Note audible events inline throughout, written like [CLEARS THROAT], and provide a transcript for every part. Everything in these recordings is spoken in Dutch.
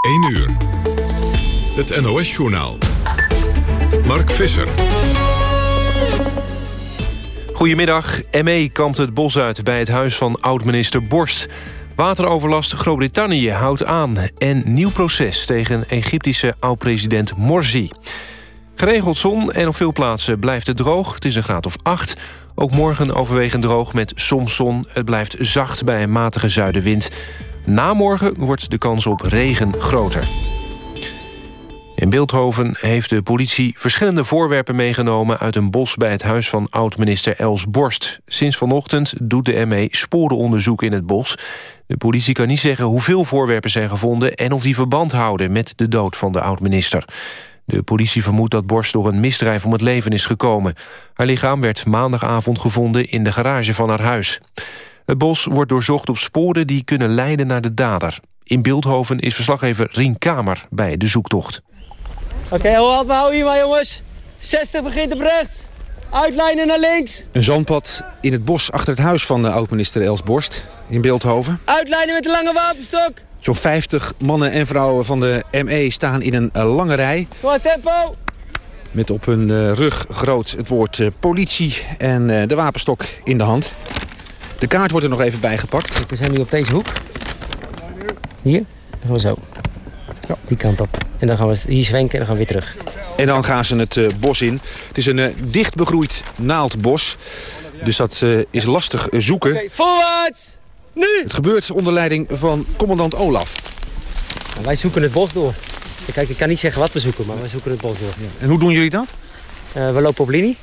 1 uur. Het NOS-journaal. Mark Visser. Goedemiddag. ME kampt het bos uit bij het huis van oud-minister Borst. Wateroverlast Groot-Brittannië houdt aan. En nieuw proces tegen Egyptische oud-president Morsi. Geregeld zon en op veel plaatsen blijft het droog. Het is een graad of 8. Ook morgen overwegend droog met soms zon. Het blijft zacht bij een matige zuidenwind. Na morgen wordt de kans op regen groter. In Beeldhoven heeft de politie verschillende voorwerpen meegenomen... uit een bos bij het huis van oud-minister Els Borst. Sinds vanochtend doet de ME sporenonderzoek in het bos. De politie kan niet zeggen hoeveel voorwerpen zijn gevonden... en of die verband houden met de dood van de oud-minister. De politie vermoedt dat Borst door een misdrijf om het leven is gekomen. Haar lichaam werd maandagavond gevonden in de garage van haar huis. Het bos wordt doorzocht op sporen die kunnen leiden naar de dader. In Beeldhoven is verslaggever Rien Kamer bij de zoektocht. Oké, okay, hoe we houden hier maar jongens? 60 begint op rechts. Uitlijnen naar links. Een zandpad in het bos achter het huis van de oud-minister Els Borst in Beeldhoven. Uitlijnen met de lange wapenstok. Zo'n 50 mannen en vrouwen van de ME staan in een lange rij. Door tempo. Met op hun eh, rug groot het woord politie en de wapenstok in de hand. De kaart wordt er nog even bijgepakt. We zijn nu op deze hoek. Hier. Dan gaan we zo. Ja. Die kant op. En dan gaan we hier zwenken en dan gaan we weer terug. En dan gaan ze het uh, bos in. Het is een uh, dicht begroeid naaldbos. Dus dat uh, is lastig zoeken. Okay, voorwaarts! Nu! Het gebeurt onder leiding van commandant Olaf. Nou, wij zoeken het bos door. Kijk, ik kan niet zeggen wat we zoeken, maar wij zoeken het bos door. Ja. En hoe doen jullie dat? we lopen op linie.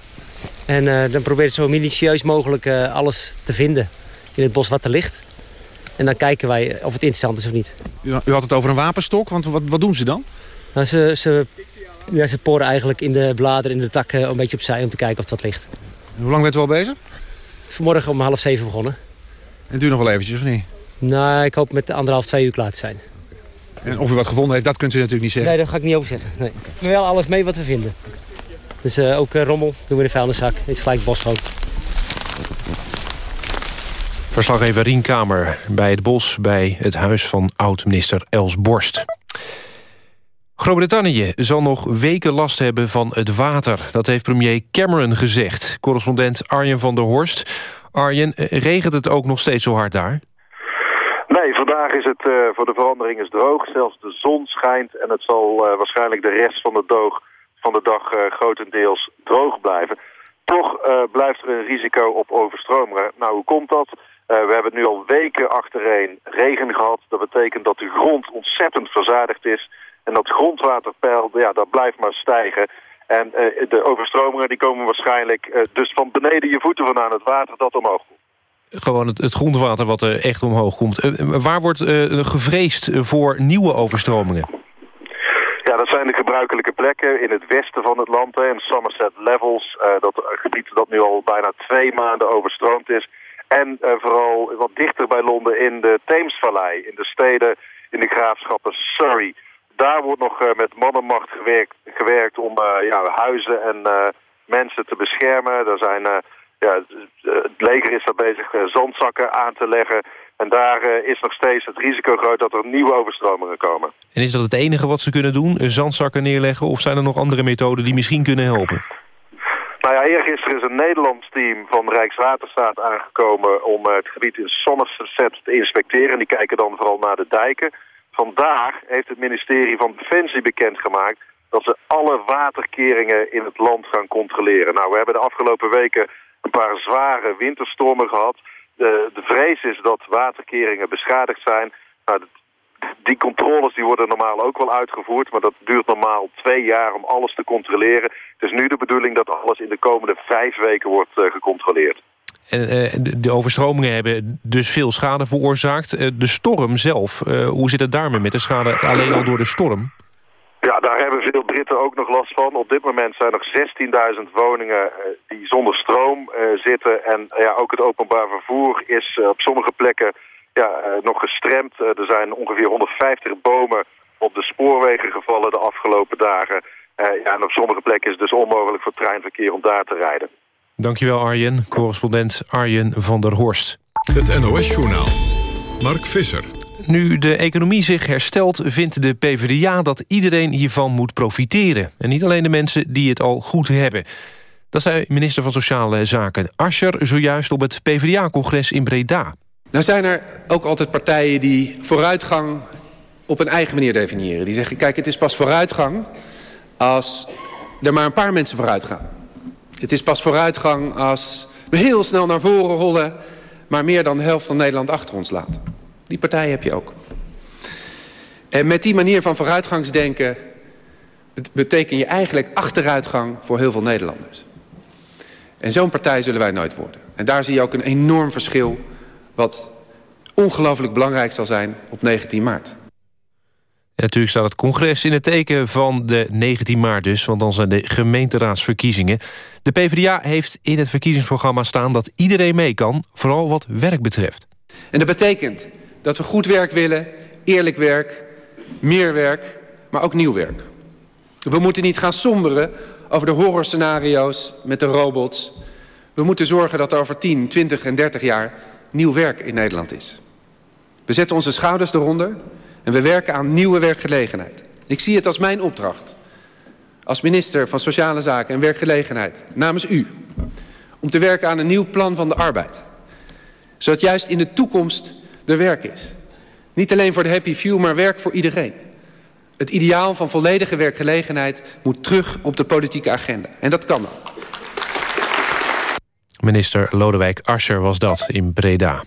En uh, dan probeer ik zo minutieus mogelijk uh, alles te vinden in het bos wat er ligt. En dan kijken wij of het interessant is of niet. U, u had het over een wapenstok, want wat, wat doen ze dan? Nou, ze, ze, ja, ze poren eigenlijk in de bladeren, in de takken een beetje opzij om te kijken of dat ligt. En hoe lang bent u al bezig? Vanmorgen om half zeven begonnen. En het duurt nog wel eventjes, of niet? Nou, ik hoop met anderhalf, twee uur klaar te zijn. En of u wat gevonden heeft, dat kunt u natuurlijk niet zeggen? Nee, daar ga ik niet over zeggen. Nee. We wel alles mee wat we vinden. Dus uh, ook uh, rommel doen we in de vuilniszak. Is gelijk bosgroot. Verslaggever Rien Kamer bij het bos bij het huis van oud-minister Els Borst. Groot-Brittannië zal nog weken last hebben van het water. Dat heeft premier Cameron gezegd. Correspondent Arjen van der Horst. Arjen, regent het ook nog steeds zo hard daar? Nee, vandaag is het uh, voor de verandering is droog. Zelfs de zon schijnt en het zal uh, waarschijnlijk de rest van de, doog, van de dag uh, grotendeels droog blijven. Toch blijft er een risico op overstromingen. Nou, hoe komt dat? we hebben nu al weken achtereen regen gehad. Dat betekent dat de grond ontzettend verzadigd is. En dat grondwaterpeil, ja, dat blijft maar stijgen. En de overstromingen die komen waarschijnlijk dus van beneden je voeten vandaan het water dat omhoog komt. Gewoon het, grondwater wat er echt omhoog komt. Waar wordt gevreesd voor nieuwe overstromingen? Ja, dat zijn de gebruikelijke plekken in het westen van het land. In Somerset Levels, dat gebied dat nu al bijna twee maanden overstroomd is. En vooral wat dichter bij Londen in de Theemsvallei, in de steden, in de graafschappen Surrey daar wordt nog uh, met mannenmacht gewerkt, gewerkt om ja, huizen en mensen te beschermen. Er zijn, ja, het leger is daar bezig zandzakken aan te leggen. En daar is nog steeds het risico groot dat er nieuwe overstromingen komen. En is dat het enige wat ze kunnen doen, zandzakken neerleggen? Of zijn er nog andere methoden die misschien kunnen helpen? Nou ja, eergisteren is een Nederlands team van Rijkswaterstaat aangekomen... om het gebied in Somerset te inspecteren. En die kijken dan vooral naar de dijken... Vandaag heeft het ministerie van Defensie bekendgemaakt dat ze alle waterkeringen in het land gaan controleren. Nou, we hebben de afgelopen weken een paar zware winterstormen gehad. De, de vrees is dat waterkeringen beschadigd zijn. Nou, die controles die worden normaal ook wel uitgevoerd, maar dat duurt normaal twee jaar om alles te controleren. Het is nu de bedoeling dat alles in de komende vijf weken wordt uh, gecontroleerd. Uh, de overstromingen hebben dus veel schade veroorzaakt. Uh, de storm zelf, hoe zit het daarmee met de schade alleen al door de storm? Ja, daar hebben veel Britten ook nog last van. Op dit moment zijn nog 16.000 woningen die zonder stroom zitten. En ja, ook het openbaar vervoer is op sommige plekken ja, nog gestremd. er zijn ongeveer 150 bomen op de spoorwegen gevallen de afgelopen dagen. ja, en op sommige plekken is het dus onmogelijk voor treinverkeer om daar te rijden. Dankjewel Arjen, correspondent Arjen van der Horst. Het NOS-journaal. Mark Visser. Nu de economie zich herstelt, vindt de PvdA dat iedereen hiervan moet profiteren. En niet alleen de mensen die het al goed hebben. Dat zei minister van Sociale Zaken Ascher zojuist op het PvdA-congres in Breda. Nou zijn er ook altijd partijen die vooruitgang op een eigen manier definiëren. Die zeggen, kijk, het is pas vooruitgang als er maar een paar mensen vooruit gaan. Het is pas vooruitgang als we heel snel naar voren rollen... maar meer dan de helft van Nederland achter ons laten. Die partij heb je ook. En met die manier van vooruitgangsdenken... beteken je eigenlijk achteruitgang voor heel veel Nederlanders. En zo'n partij zullen wij nooit worden. En daar zie je ook een enorm verschil... wat ongelooflijk belangrijk zal zijn op 19 maart. En natuurlijk staat het congres in het teken van de 19 maart dus... want dan zijn de gemeenteraadsverkiezingen. De PvdA heeft in het verkiezingsprogramma staan dat iedereen mee kan... vooral wat werk betreft. En dat betekent dat we goed werk willen, eerlijk werk, meer werk... maar ook nieuw werk. We moeten niet gaan somberen over de horrorscenario's met de robots. We moeten zorgen dat er over 10, 20 en 30 jaar nieuw werk in Nederland is. We zetten onze schouders eronder en we werken aan nieuwe werkgelegenheid. Ik zie het als mijn opdracht. Als minister van Sociale Zaken en Werkgelegenheid. Namens u. Om te werken aan een nieuw plan van de arbeid. Zodat juist in de toekomst er werk is. Niet alleen voor de happy few, maar werk voor iedereen. Het ideaal van volledige werkgelegenheid moet terug op de politieke agenda. En dat kan ook. Minister Lodewijk Asscher was dat in Breda.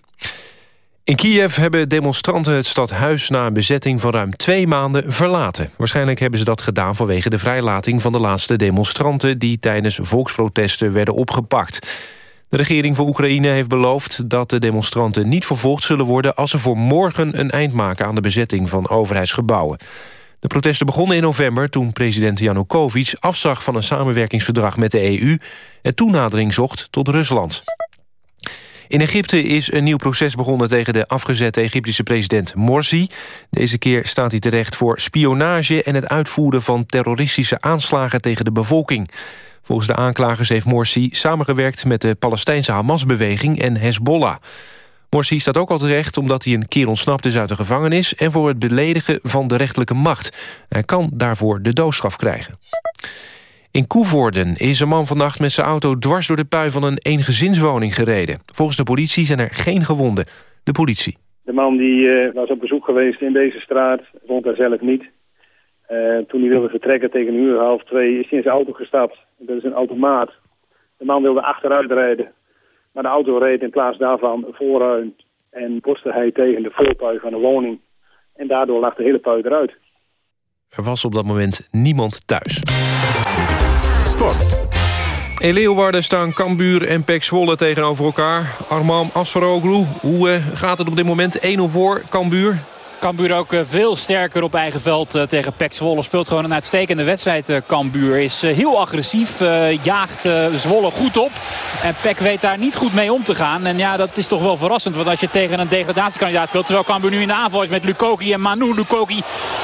In Kiev hebben demonstranten het stadhuis na een bezetting van ruim twee maanden verlaten. Waarschijnlijk hebben ze dat gedaan vanwege de vrijlating van de laatste demonstranten... die tijdens volksprotesten werden opgepakt. De regering van Oekraïne heeft beloofd dat de demonstranten niet vervolgd zullen worden... als ze voor morgen een eind maken aan de bezetting van overheidsgebouwen. De protesten begonnen in november toen president Janukovic afzag van een samenwerkingsverdrag met de EU... en toenadering zocht tot Rusland. In Egypte is een nieuw proces begonnen tegen de afgezette Egyptische president Morsi. Deze keer staat hij terecht voor spionage en het uitvoeren van terroristische aanslagen tegen de bevolking. Volgens de aanklagers heeft Morsi samengewerkt met de Palestijnse Hamas-beweging en Hezbollah. Morsi staat ook al terecht omdat hij een keer ontsnapt is uit de gevangenis... en voor het beledigen van de rechterlijke macht. Hij kan daarvoor de doodstraf krijgen. In Koevoorden is een man vannacht met zijn auto dwars door de pui van een eengezinswoning gereden. Volgens de politie zijn er geen gewonden. De politie. De man die uh, was op bezoek geweest in deze straat, vond daar zelf niet. Uh, toen hij wilde vertrekken tegen een uur half twee is hij in zijn auto gestapt. Dat is een automaat. De man wilde achteruit rijden. Maar de auto reed in plaats daarvan vooruit en botste hij tegen de voorpui van de woning. En daardoor lag de hele pui eruit. Er was op dat moment niemand thuis. Sport. In Leeuwarden staan Cambuur en Pek Zwolle tegenover elkaar. Armam Asfaroglu, hoe uh, gaat het op dit moment? 1-0 voor Cambuur. Cambuur ook eh, veel sterker op eigen veld eh, tegen Pek Zwolle. Speelt gewoon een uitstekende wedstrijd Cambuur. Is heel agressief, jaagt Zwolle goed op. En Pek weet daar niet goed mee om te gaan. En ja, dat is toch wel verrassend. Want als je tegen een degradatiekandidaat speelt... terwijl Cambuur nu in de aanval is met Lukoki en Manu Lukoki...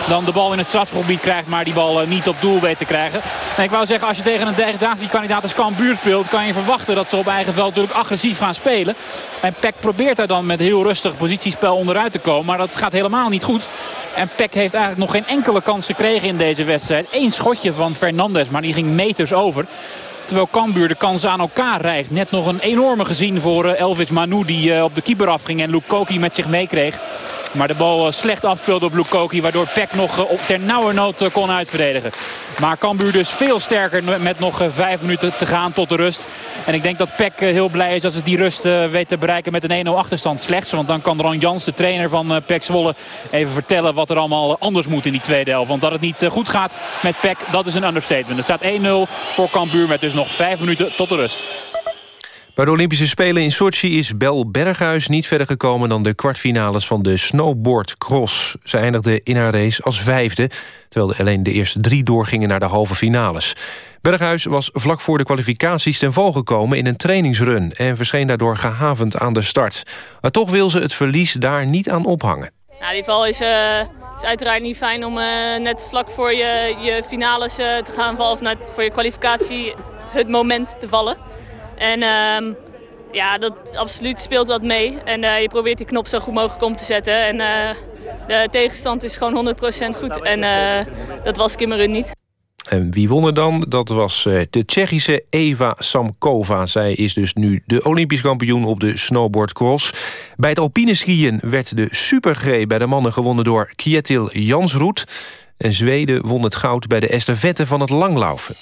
dan de bal in het strafgebied krijgt... maar die bal niet op doel weet te krijgen. En ik wou zeggen, als je tegen een degradatiekandidaat als Cambuur speelt... kan je verwachten dat ze op eigen veld natuurlijk agressief gaan spelen. En Pek probeert daar dan met heel rustig positiespel onderuit te komen. Maar dat gaat niet goed. En Peck heeft eigenlijk nog geen enkele kans gekregen in deze wedstrijd. Eén schotje van Fernandes, maar die ging meters over. Terwijl Cambuur de kans aan elkaar rijgt. Net nog een enorme gezien voor eh, Elvis Manu die eh, op de keeper afging en Lukoki met zich meekreeg. Maar de bal eh, slecht afspeelde op Lukoki. Waardoor Peck nog ter nauwernood kon uitverdedigen. Maar Cambuur dus veel sterker met nog vijf minuten te gaan tot de rust. En ik denk dat Peck heel blij is dat ze die rust weet te bereiken met een 1-0 achterstand slechts. Want dan kan Ron Jans, de trainer van Peck Zwolle, even vertellen wat er allemaal anders moet in die tweede helft. Want dat het niet goed gaat met Peck, dat is een understatement. Het staat 1-0 voor Cambuur met dus nog vijf minuten tot de rust. Bij de Olympische Spelen in Sochi is Bel Berghuis niet verder gekomen... dan de kwartfinales van de snowboardcross. Ze eindigde in haar race als vijfde... terwijl alleen de eerste drie doorgingen naar de halve finales. Berghuis was vlak voor de kwalificaties ten val gekomen in een trainingsrun... en verscheen daardoor gehavend aan de start. Maar toch wil ze het verlies daar niet aan ophangen. Nou, die val is, uh, is uiteraard niet fijn om uh, net vlak voor je, je finales uh, te gaan vallen... of net voor je kwalificatie het moment te vallen. En uh, ja, dat absoluut speelt wat mee. En uh, je probeert die knop zo goed mogelijk om te zetten. En uh, De tegenstand is gewoon 100% goed en dat was Kimmerun niet. En wie won er dan? Dat was eh, de Tsjechische Eva Samkova. Zij is dus nu de Olympisch kampioen op de snowboardcross. Bij het alpine skiën werd de Super G bij de mannen gewonnen door Kjetil Jansroet. En Zweden won het goud bij de estafette van het langlaufen.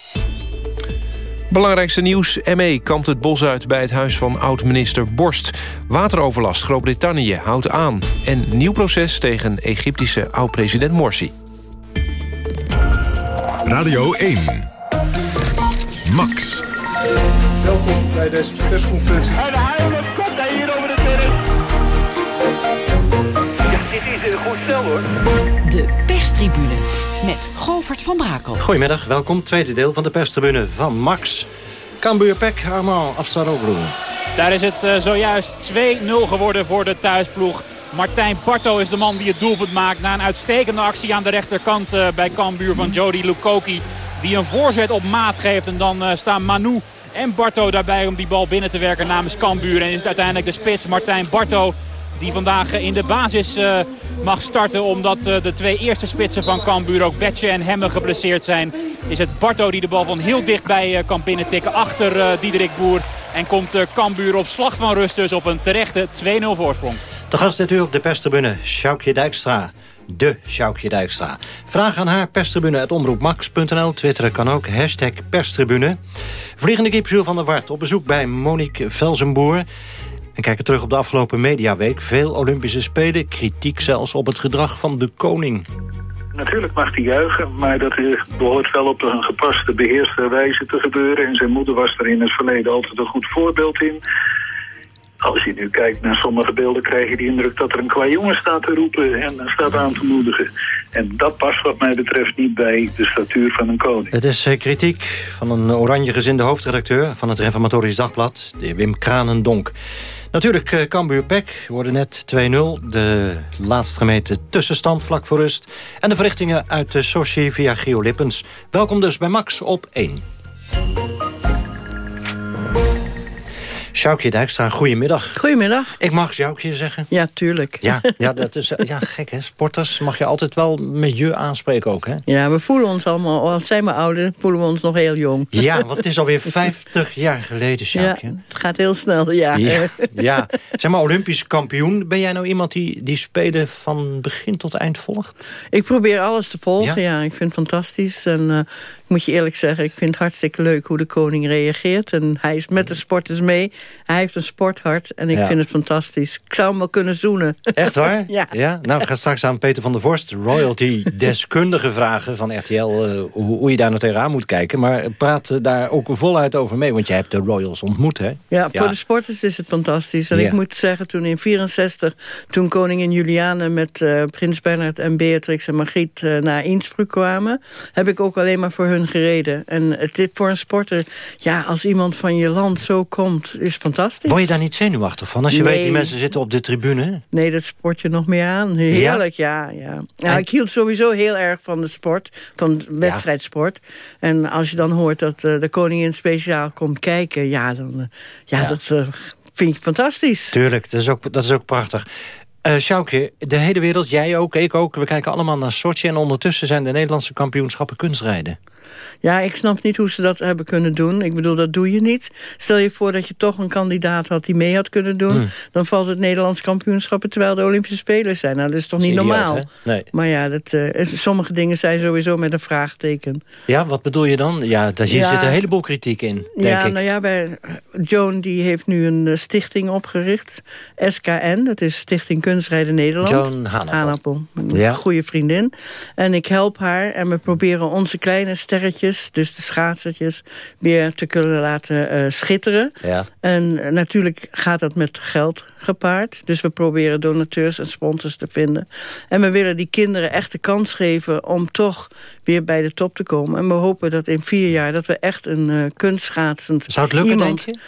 Belangrijkste nieuws. ME kampt het bos uit bij het huis van oud-minister Borst. Wateroverlast Groot-Brittannië houdt aan. En nieuw proces tegen Egyptische oud-president Morsi. Radio 1. Max. Welkom bij deze persconferentie. En de komt hij hier over de terrein. Ja, dit is een goed stel hoor. De perstribune met Govert van Brakel. Goedemiddag, welkom. Tweede deel van de perstribune van Max. Cambuur Pek, Armand Afsaroglu. Daar is het uh, zojuist 2-0 geworden voor de thuisploeg. Martijn Barto is de man die het doelpunt maakt na een uitstekende actie aan de rechterkant uh, bij Cambuur van Jody Lukoki. Die een voorzet op maat geeft en dan uh, staan Manu en Barto daarbij om die bal binnen te werken namens Cambuur. En is het uiteindelijk de spits Martijn Barto die vandaag in de basis uh, mag starten. Omdat uh, de twee eerste spitsen van Cambuur, ook Betje en Hemme, geblesseerd zijn. Is het Barto die de bal van heel dichtbij kan binnentikken achter Diederik Boer. En komt Cambuur op slag van rust dus op een terechte 2-0 voorsprong. De gast dit uur op de perstribune, Sjoukje Dijkstra. De Sjoukje Dijkstra. Vraag aan haar perstribune.omroepmax.nl. Twitteren kan ook, hashtag perstribune. Vliegende kip van der Wart op bezoek bij Monique Velzenboer. En kijken terug op de afgelopen mediaweek. Veel Olympische Spelen, kritiek zelfs op het gedrag van de koning. Natuurlijk mag hij juichen, maar dat behoort wel op een gepaste, beheerste wijze te gebeuren. En zijn moeder was er in het verleden altijd een goed voorbeeld in. Als je nu kijkt naar sommige beelden krijg je de indruk dat er een qua jongen staat te roepen en staat aan te moedigen. En dat past wat mij betreft niet bij de statuur van een koning. Het is eh, kritiek van een oranje gezinde hoofdredacteur van het Reformatorisch Dagblad, de heer Wim Kranendonk. Natuurlijk, uh, Cambuur Pek worden net 2-0. De laatst gemeten tussenstand vlak voor rust. En de verrichtingen uit de Sochi via Geo Lippens. Welkom dus bij Max op 1. Sjoukje Dijkstra, goedemiddag. Goedemiddag. Ik mag Sjoukje zeggen. Ja, tuurlijk. Ja, [LAUGHS] ja, dat is ja, gek hè. Sporters mag je altijd wel met je aanspreken ook hè. Ja, we voelen ons allemaal, al zijn we ouder, voelen we ons nog heel jong. Ja, [LAUGHS] want het is alweer 50 jaar geleden, Sjoukje. Ja, het gaat heel snel, ja. ja. [LAUGHS] Ja, zeg maar Olympisch kampioen. Ben jij nou iemand die, die Spelen van begin tot eind volgt? Ik probeer alles te volgen, ja. Ik vind het fantastisch. En uh, ik moet je eerlijk zeggen, ik vind het hartstikke leuk hoe de koning reageert. En hij is met de sporters mee. Hij heeft een sporthart en ik vind het fantastisch. Ik zou hem wel kunnen zoenen. Echt waar? [LAUGHS] ja. ja. Nou, ik ga straks aan Peter van der Vorst, royalty-deskundige vragen van RTL... Uh, eh, hoe, je daar nog tegenaan moet kijken. Maar praat daar ook voluit over mee, want jij hebt de royals ontmoet, hè? Ja, voor de sporters is het fantastisch. En ik moet zeggen, toen in 64, toen koningin Juliane... met uh, prins Bernhard en Beatrix en Margriet uh, naar Innsbruck kwamen... heb ik ook alleen maar voor hun gereden. En het, voor een sporter, ja, als iemand van je land zo komt, is fantastisch. Word je daar niet zenuwachtig van? Als je weet, die mensen zitten op de tribune. Nee, dat sport je nog meer aan. Heerlijk, ja. ja, ja. Ik hield sowieso heel erg van de sport, van wedstrijdsport. En als je dan hoort dat uh, de koningin speciaal komt kijken... ja, dan, uh, ja, ja, dat uh, vind je fantastisch. Tuurlijk, dat is ook, dat is ook prachtig. Uh, Sjoukje, de hele wereld, jij ook, ik ook. We kijken allemaal naar Sochi en ondertussen zijn de Nederlandse kampioenschappen kunstrijden. Ja, ik snap niet hoe ze dat hebben kunnen doen. Ik bedoel, dat doe je niet. Stel je voor dat je toch een kandidaat had die mee had kunnen doen. Hmm. Dan valt het Nederlands kampioenschappen terwijl de Olympische Spelen zijn. Nou, dat is toch niet normaal? nee. Maar ja, dat, uh, sommige dingen zijn sowieso met een vraagteken. Ja, wat bedoel je dan? Ja, daar ja. zit een heleboel kritiek in, denk ja, ik. nou ja, bij Joan die heeft nu een uh, stichting opgericht. SKN, dat is Stichting Kunstrijden Nederland. Joan Hanappel. Een ja. goede vriendin. En ik help haar en we proberen onze kleine sterretjes... dus de schaatsertjes, weer te kunnen laten uh, schitteren. Ja. En natuurlijk gaat dat met geld gepaard. Dus we proberen donateurs en sponsors te vinden. En we willen die kinderen echt de kans geven... om toch weer bij de top te komen. En we hopen dat in vier jaar dat we echt een uh, kunstschaatsend... Zou het lukken, iemand, denk je?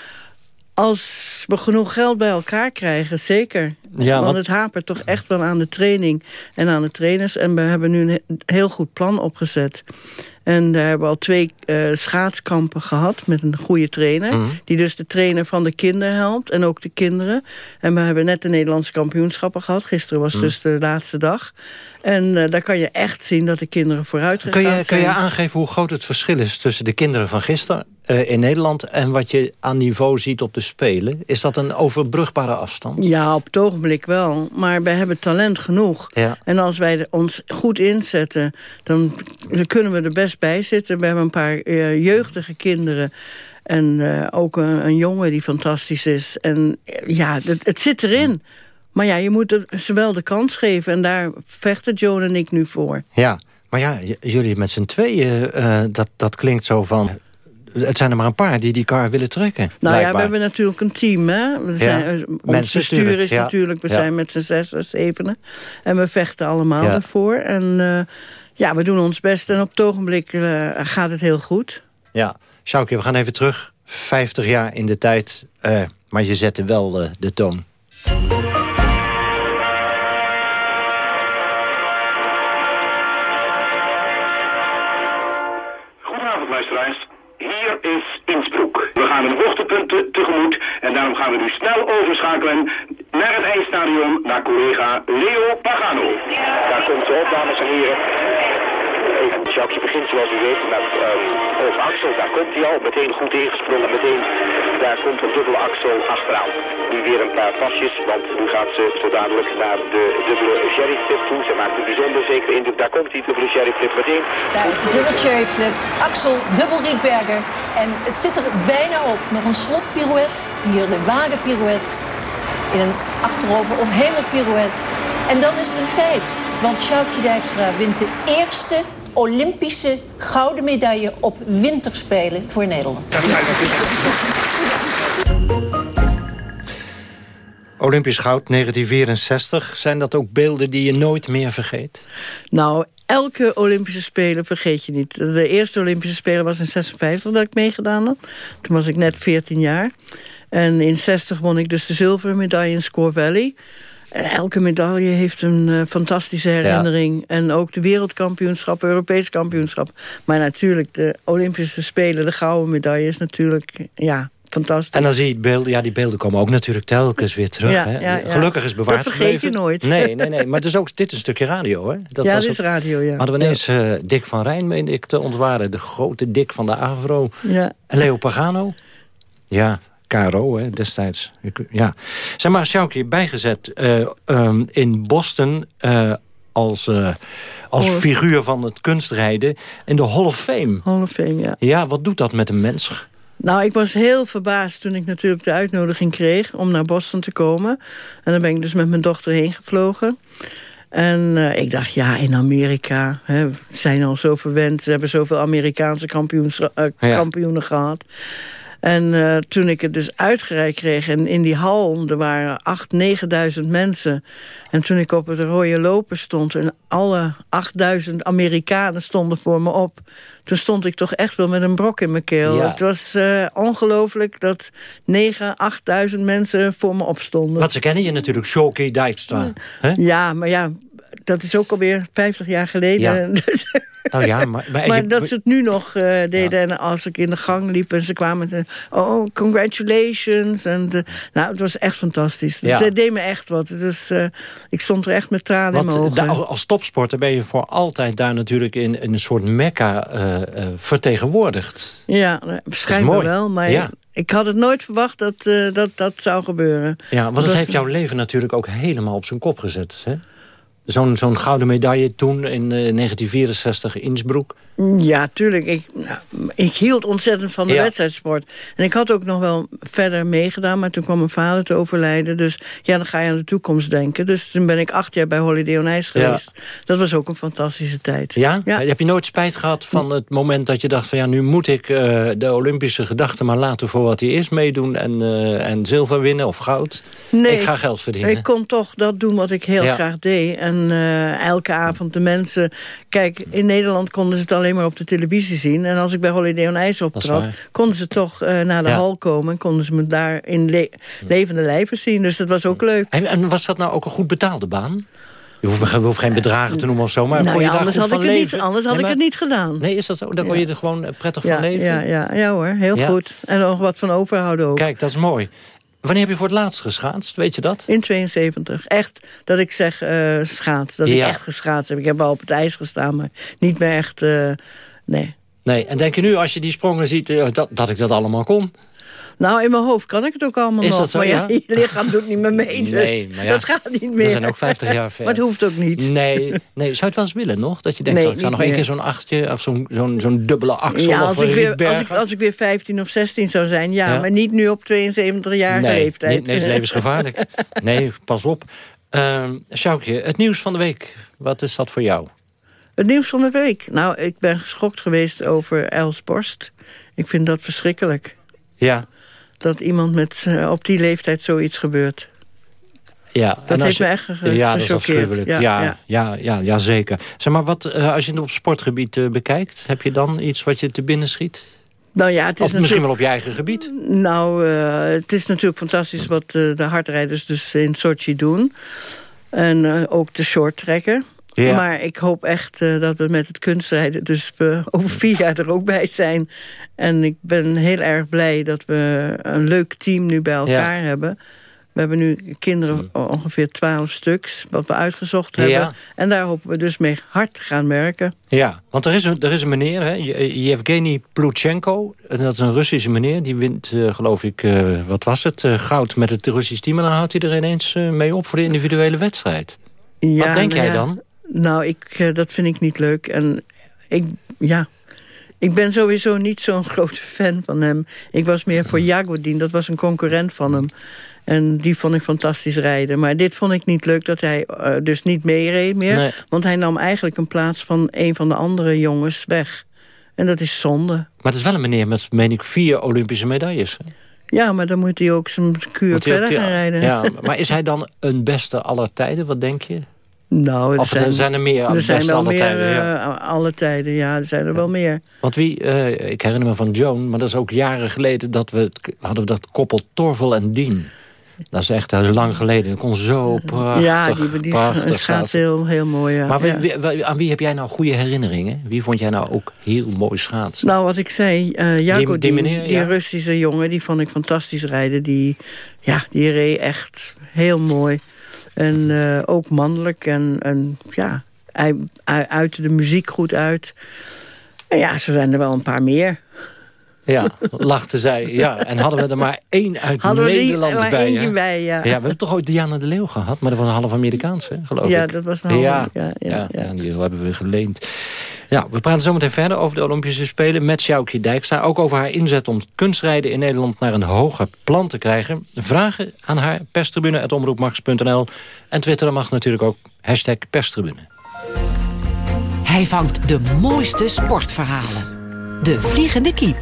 Als we genoeg geld bij elkaar krijgen, zeker. Ja, want, want het hapert toch echt wel aan de training en aan de trainers. En we hebben nu een heel goed plan opgezet. En daar hebben we al twee uh, schaatskampen gehad met een goede trainer. Mhm. Die dus de trainer van de kinderen helpt en ook de kinderen. En we hebben net de Nederlandse kampioenschappen gehad. Gisteren was Mhm. dus de laatste dag. En eh, daar kan je echt zien dat de kinderen vooruit gegaan Kun je, kun je aangeven hoe groot het verschil is tussen de kinderen van gisteren eh, in Nederland... en wat je aan niveau ziet op de Spelen? Is dat een overbrugbare afstand? Ja, op het ogenblik wel. Maar wij hebben talent genoeg. Ja. En als wij ons goed inzetten, dan dan kunnen we er best bij zitten. We hebben een paar eh, jeugdige kinderen. En ook een, een jongen die fantastisch is. En ja, het, het zit erin. Maar ja, je moet ze wel de kans geven. En daar vechten Joan en ik nu voor. Ja, maar ja, jullie met z'n tweeën, eh, dat, dat klinkt zo van... Het zijn er maar een paar die die kar willen trekken. Nou ja, we hebben natuurlijk een team. Hè? We zijn, Ja, eh, ons bestuur sturen, is ja. natuurlijk... We Ja. zijn met z'n zes, zevenen. En we vechten allemaal ervoor. En eh, ja, we doen ons best. En op het ogenblik gaat het heel goed. Ja, Sjoukje, we gaan even terug. 50 jaar in de tijd, maar je zette wel de toon. Innsbruck. We gaan de hoogtepunten tegemoet en daarom gaan we nu snel overschakelen naar het eindstadion naar collega Leo Pagano. Daar komt ze op, dames en heren. Jacques begint zoals u weet met um, over Axel. Daar komt hij al. Meteen goed ingesprongen. Meteen daar komt een dubbele Axel achteraan. Nu weer een paar pasjes, want nu gaat ze zo dadelijk naar de dubbele sherry flip toe. Ze maakt een bijzonder zekere indruk. Daar komt die dubbele sherry flip meteen. Daar, dubbel cherry flip, Axel, dubbel Rietberger. En het zit er bijna op. Nog een slotpirouette, hier de wagenpirouette. In een achterover- of hemelpirouette. En dan is het een feit. Want Sjoukje Dijkstra wint de eerste Olympische gouden medaille op winterspelen voor Nederland. Olympisch goud 1964. Zijn dat ook beelden die je nooit meer vergeet? Nou, elke Olympische Spelen vergeet je niet. De eerste Olympische Spelen was in 56 dat ik meegedaan had. Toen was ik net 14 jaar. En in 60 won ik dus de zilveren medaille in Score Valley. Elke medaille heeft een eh, fantastische herinnering. En ook de wereldkampioenschap, Europees kampioenschap. Maar natuurlijk, de Olympische Spelen, de gouden medaille is natuurlijk, ja, fantastisch. En dan zie je het beeld, ja, die beelden komen ook natuurlijk telkens weer terug. Ja, hè? ja, ja. Gelukkig is bewaard Dat vergeet je gebleven. nooit. Nee, nee, nee. Maar is ook, dit is een stukje radio, hè? Dat ja, was dit is radio, ja. Hadden we ineens eh, Dick van Rijn, meende ik, te ontwaren. De grote Dick van de Avro. Ja. En Leo Pagano. Ja, KRO, hè, destijds. Ik- Ja. Zeg maar, Sjoukje, bijgezet eh, ehm, in Boston... eh, als, eh, als figuur van het kunstrijden in de Hall of Fame. Hall of Fame, ja. Ja, wat doet dat met een mens? Nou, ik was heel verbaasd toen ik natuurlijk de uitnodiging kreeg... om naar Boston te komen. En dan ben ik dus met mijn dochter heen gevlogen. En ik dacht, ja, in Amerika, hè, we zijn al zo verwend. Ze hebben zoveel Amerikaanse kampioens, Ja. kampioenen gehad. En eh, toen ik het dus uitgereikt kreeg... en in die hal, er waren 8.000, 9.000 mensen... en toen ik op het rode lopen stond... en alle 8.000 Amerikanen stonden voor me op... toen stond ik toch echt wel met een brok in mijn keel. Ja. Het was eh, ongelooflijk dat 9.000, 8.000 mensen voor me opstonden. Want ze kennen je natuurlijk, Shoki Dijkstra. hè? Ja, maar ja, dat is ook alweer 50 jaar geleden. Ja. Dus- [LAUGHS] Nou ja, maar... maar, dat ze het nu nog eh, deden. En als ik in de gang liep en ze kwamen... met, oh, congratulations. En de- nou, het was echt fantastisch. Ja. Het deed me echt wat. Dus, eh, ik stond er echt met tranen in mijn Want ogen. als topsporter ben je voor altijd daar natuurlijk in, in een soort mekka eh, eh, vertegenwoordigd. Ja, eh, mooi. wel. Maar Ja. ik had het nooit verwacht dat eh, dat, dat zou gebeuren. Ja, want Dat het heeft jouw leven natuurlijk ook helemaal op zijn kop gezet. hè? Zo'n zo'n gouden medaille toen in eh, 1964 in Innsbruck. Ja, tuurlijk. Ik, nou, ik hield ontzettend van de Ja. wedstrijdsport. En ik had ook nog wel verder meegedaan, maar toen kwam mijn vader te overlijden. Dus ja, dan ga je aan de toekomst denken. Dus toen ben ik acht jaar bij Holiday on Ice Ja. geweest. Dat was ook een fantastische tijd. Ja? Heb je nooit spijt gehad van het moment dat je dacht... van ja, nu moet ik eh, de Olympische gedachte maar laten voor wat hij is meedoen... en, eh, en zilver winnen of goud? ik ga geld verdienen. Ik kon toch dat doen wat ik heel graag deed. En eh, elke avond de mensen... Kijk, in Nederland konden ze het alleen maar op de televisie zien. En als ik bij Holiday on Ice Dat optrad... konden ze toch eh, naar de Ja. hal komen... en konden ze me daar in le- levende lijven zien. Dus dat was ook leuk. En, en was dat nou ook een goed betaalde baan? Je hoeft, je hoeft geen bedragen te noemen of zo, maar nou kon je ja, daar anders had, ik het, leven? niet, anders had Nee, ik het niet gedaan. Nee, is dat zo? Dan kon je er gewoon eh, prettig ja, van leven? Ja, ja, ja hoor, heel goed. En nog wat van overhouden ook. Kijk, dat is mooi. Wanneer heb je voor het laatst geschaatst? Weet je dat? In 72. Echt, dat ik zeg eh schaats. Dat ik echt geschaatst heb. Ik heb wel op het ijs gestaan, maar niet meer echt... eh, nee. Nee, en denk je nu als je die sprongen ziet eh, dat, dat ik dat allemaal kon? Nou, in mijn hoofd kan ik het ook allemaal Is nog. dat zo, maar ja, [LAUGHS] je lichaam doet niet meer mee, dus Nee, maar ja, dat gaat niet meer. We zijn ook 50 jaar [LAUGHS] ver. Maar het hoeft ook niet. Nee, nee, zou je het wel eens willen nog? Dat je denkt, Nee, oh, ik zou nog één keer zo'n achtje... of zo'n zo'n zo'n dubbele axel Ja, als ik, weer, als, ik, als ik weer 15 of 16 zou zijn, ja. Ja. Maar niet nu op 72-jarige nee, leeftijd. Nee, nee, is levensgevaarlijk. [LAUGHS] nee, pas op. Ehm Sjoukje, het nieuws van de week. Wat is dat voor jou? Het nieuws van de week. Nou, ik ben geschokt geweest over Els Borst. Ik vind dat verschrikkelijk. Ja, Dat iemand met, eh, op die leeftijd zoiets gebeurt. ja. Dat heeft je- me echt ge- Ja, dat is afschuwelijk. Ja, Ja, ja, ja. ja. Ja, zeker. Zeg maar, wat, eh, als je het op sportgebied eh, bekijkt... heb je dan iets wat je te binnen schiet? Nou ja, het is Of misschien wel op je eigen gebied? Nou, het is natuurlijk fantastisch wat de hardrijders dus in Sochi doen. En ook de short trekken. Ja. Maar ik hoop echt eh, dat we met het kunstrijden dus we over vier jaar er ook bij zijn. En ik ben heel erg blij dat we een leuk team nu bij elkaar hebben. We hebben nu kinderen ongeveer twaalf stuks, wat we uitgezocht hebben. Ja. En daar hopen we dus mee hard te gaan werken. Ja, want er is een, er is een meneer, hè, Yevgeny Plutchenko. En Dat is een Russische meneer. Die wint, eh, geloof ik, eh, wat was het? goud met het Russisch team. En dan houdt hij er ineens mee op voor de individuele wedstrijd. Ja, wat denk nou jij dan? Nou, ik, eh, dat vind ik niet leuk. En ik, ja, ik ben sowieso niet zo'n [LAUGHS] grote fan van hem. Ik was meer voor Jagodin, dat was een concurrent van hem. En die vond ik fantastisch rijden. Maar dit vond ik niet leuk dat hij eh, dus niet meereed meer. Nee. Want hij nam eigenlijk een plaats van een van de andere jongens weg. En dat is zonde. Maar het is wel een meneer met, meen ik, vier Olympische medailles. hè? Ja, maar dan moet hij ook zijn kuur verder gaan rijden. Ja, [LAUGHS] maar is hij dan een beste aller tijden? Wat denk je? Nou, er Of er zijn er meer er zijn wel aller meer tijden, ja. eh, alle tijden. Ja, er zijn er wel meer. Want wie, eh, ik herinner me van Joan, maar dat is ook jaren geleden... dat we hadden we dat koppel Torvel en Dien. Dat is echt heel lang geleden. Dat kon zo prachtig, ja, die, die prachtig schaatsen heel, heel mooi. Ja. Maar wie- wie- aan wie heb jij nou goede herinneringen? Wie vond jij nou ook heel mooi schaatsen? Nou, wat ik zei, eh Jaco, die die, meneer, die ja. Russische jongen, die vond ik fantastisch rijden. Die, ja, die reed echt heel mooi. En eh, ook mannelijk. En, en ja, hij, hij uitte de muziek goed uit. En ja, zo zijn er wel een paar meer. Ja, [LAUGHS] lachte zij. Ja, en hadden we er maar één uit Hadden we die- Nederland bij. eentje hè? bij, ja. we hebben toch ooit Diana de Leeuw gehad, maar dat was een half Amerikaans, hè, geloof Ja, ik. dat was een halve- ja, ja, ja, ja, die hebben we geleend. Ja, we praten zometeen verder over de Olympische Spelen met Sjoukje Dijkstra. Ook over haar inzet om kunstrijden in Nederland naar een hoger plan te krijgen. Vragen aan haar perstribune.omroepmax.nl. En twitteren mag natuurlijk ook hashtag perstribune. Hij vangt de mooiste sportverhalen. De Vliegende Kiep.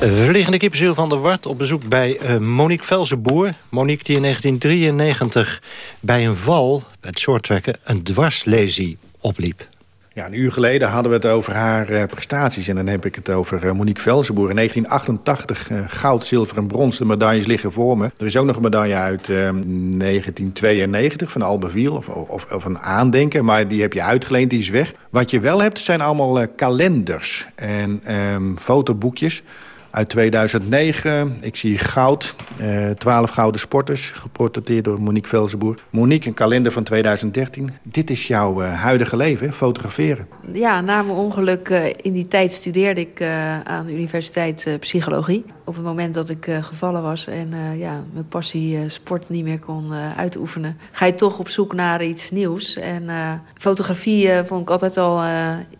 Vliegende kip Jules van der Wart op bezoek bij eh, Monique Velzenboer. Monique die in 1993 bij een val, het shorttrekken, een dwarslesie opliep. Ja, een uur geleden hadden we het over haar eh, prestaties. En dan heb ik het over eh, Monique Velzenboer. In 1988 eh, goud, zilver en brons. De medailles liggen voor me. Er is ook nog een medaille uit eh, 1992 van Albeville. Of, of, of een aandenken, maar die heb je uitgeleend, die is weg. Wat je wel hebt, zijn allemaal kalenders en ehm, fotoboekjes uit 2009. Ik zie goud, eh 12 gouden sporters, geportretteerd door Monique Velzenboer. Monique, een kalender van 2013. Dit is jouw eh, huidige leven, fotograferen. Ja, na mijn ongeluk eh, in die tijd studeerde ik aan de universiteit psychologie. Op het moment dat ik eh, gevallen was en eh, ja, mijn passie eh, sport niet meer kon uitoefenen... ga je toch op zoek naar iets nieuws. En fotografie vond ik altijd al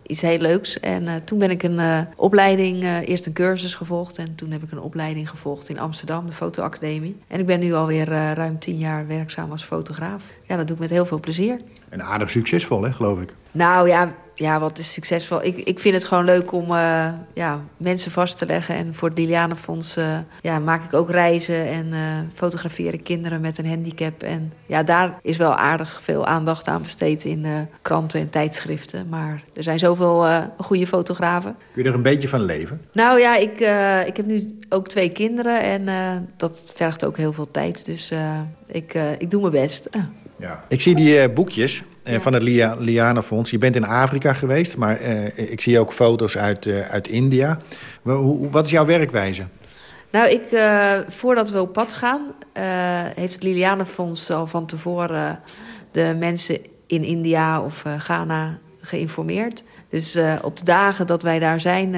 iets heel leuks. En toen ben ik een opleiding, eerst een cursus gevolgd... en toen heb ik een opleiding gevolgd in Amsterdam, de fotoacademie. En ik ben nu alweer ruim tien jaar werkzaam als fotograaf. Ja, dat doe ik met heel veel plezier. En aardig succesvol, hè, geloof ik. Nou ja, ja, wat is succesvol? Ik, ik vind het gewoon leuk om eh, ja, mensen vast te leggen. En voor het Lilianenfonds eh, ja, maak ik ook reizen en eh fotografeer ik kinderen met een handicap. En ja, daar is wel aardig veel aandacht aan besteed in eh, kranten en tijdschriften. Maar er zijn zoveel eh, goede fotografen. Kun je er een beetje van leven? Nou ja, ik, eh, ik heb nu ook twee kinderen en eh, dat vergt ook heel veel tijd. Dus eh, ik, eh, ik doe mijn best. Ja. Ik zie die boekjes van het Lia Liana Fonds. Je bent in Afrika geweest, maar ik zie ook foto's uit, uit India. Hoe, wat is jouw werkwijze? Nou, ik, voordat we op pad gaan, heeft het Lilianenfonds al van tevoren de mensen in India of Ghana geïnformeerd. Dus op de dagen dat wij daar zijn,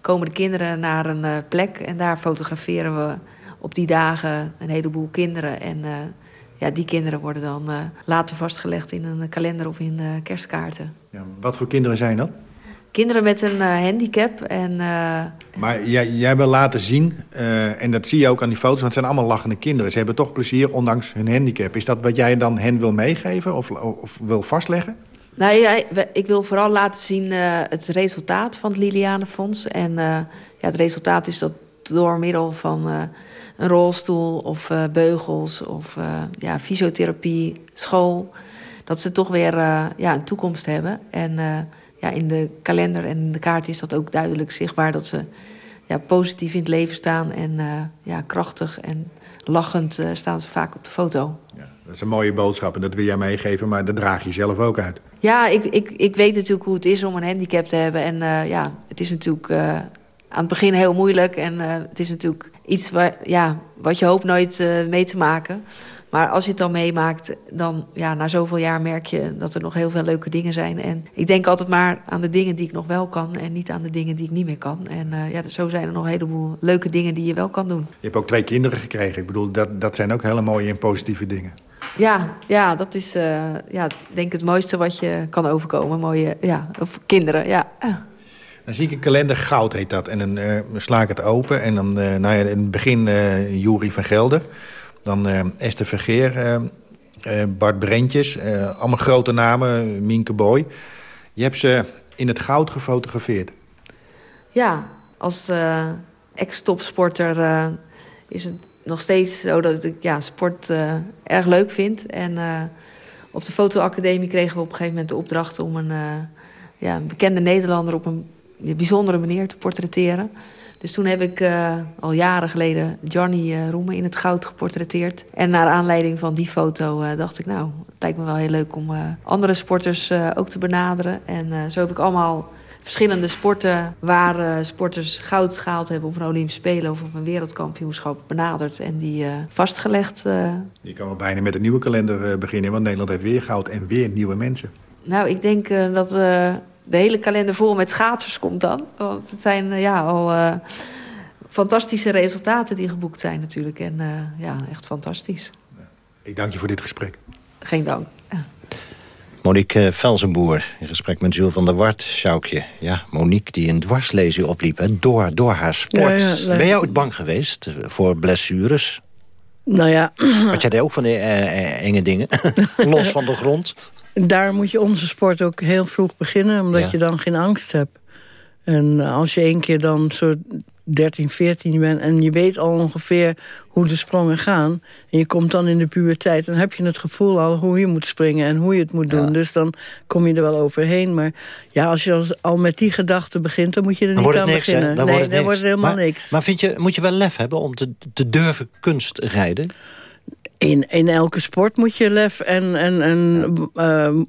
komen de kinderen naar een plek. En daar fotograferen we op die dagen een heleboel kinderen. En ja, die kinderen worden dan later vastgelegd in een kalender of in kerstkaarten. Ja, wat voor kinderen zijn dat? Kinderen met een handicap. En, maar jij, jij wil laten zien, en dat zie je ook aan die foto's... want het zijn allemaal lachende kinderen. Ze hebben toch plezier, ondanks hun handicap. Is dat wat jij dan hen wil meegeven of, of wil vastleggen? Nou ja, ik wil vooral laten zien uh, het resultaat van het Lilianenfonds. En uh, ja, het resultaat is dat door middel van uh, een rolstoel of beugels of ja, fysiotherapie, school... dat ze toch weer ja, een toekomst hebben. En ja, in de kalender en in de kaart is dat ook duidelijk zichtbaar... dat ze ja, positief in het leven staan en ja, krachtig en lachend staan ze vaak op de foto. Ja, dat is een mooie boodschap en dat wil jij meegeven, maar dat draag je zelf ook uit. Ja, ik, ik, ik weet natuurlijk hoe het is om een handicap te hebben. En ja, het is natuurlijk aan het begin heel moeilijk. En uh, het is natuurlijk iets waar, ja, wat je hoopt nooit mee te maken. Maar als je het dan meemaakt, dan ja, na zoveel jaar merk je dat er nog heel veel leuke dingen zijn. En ik denk altijd maar aan de dingen die ik nog wel kan en niet aan de dingen die ik niet meer kan. En ja, zo zijn er nog een heleboel leuke dingen die je wel kan doen. Je hebt ook twee kinderen gekregen. Ik bedoel, dat, dat zijn ook hele mooie en positieve dingen. Ja, ja dat is uh, ja, denk het mooiste wat je kan overkomen. Mooie, ja, of kinderen, ja. Dan zie ik een kalender, goud heet dat. En dan uh, sla ik het open. En dan, uh, nou ja, in het begin uh, Jury van Gelder. Dan Esther Vergeer, Bart Brentjes. allemaal grote namen, Mienke Boy. Je hebt ze in het goud gefotografeerd. Ja, als ex-topsporter is het nog steeds zo dat ik ja, sport erg leuk vind. En op de fotoacademie kregen we op een gegeven moment de opdracht... om een, ja, een bekende Nederlander op een bijzondere manier te portretteren. Dus toen heb ik al jaren geleden Johnny Roemen in het goud geportretteerd. En naar aanleiding van die foto dacht ik... nou, het lijkt me wel heel leuk om andere sporters ook te benaderen. En zo heb ik allemaal verschillende sporten waar sporters goud gehaald hebben op een Olympische Spelen of op een wereldkampioenschap benaderd en die vastgelegd. Je kan wel bijna met een nieuwe kalender beginnen, want Nederland heeft weer goud en weer nieuwe mensen. Nou, ik denk dat de hele kalender vol met schaatsers komt dan. Want het zijn ja, al fantastische resultaten die geboekt zijn natuurlijk. En ja, echt fantastisch. Ik dank je voor dit gesprek. Geen dank. Monique Velzenboer in gesprek met Jules van der Wart, Sjoukje. Ja, Monique die een dwarslezen opliep hè, door, door haar sport. Ja, ja, ben jij ooit bang geweest voor blessures? Nou ja... Want jij deed ook van die uh, enge dingen, [LAUGHS] los van de grond. Daar moet je onze sport ook heel vroeg beginnen... omdat je dan geen angst hebt. En als je één keer dan zo 13, 14 bent en je weet al ongeveer hoe de sprongen gaan... en je komt dan in de puberteit, dan heb je het gevoel al hoe je moet springen en hoe je het moet doen. Dus dan kom je er wel overheen. Maar ja, als je al met die gedachte begint, dan moet je er niet aan niks, beginnen. Dan nee, wordt dan wordt het helemaal maar, niks. Maar vind je, moet je wel lef hebben om te, te durven kunst rijden? In, in elke sport moet je lef en, en, en ja. uh,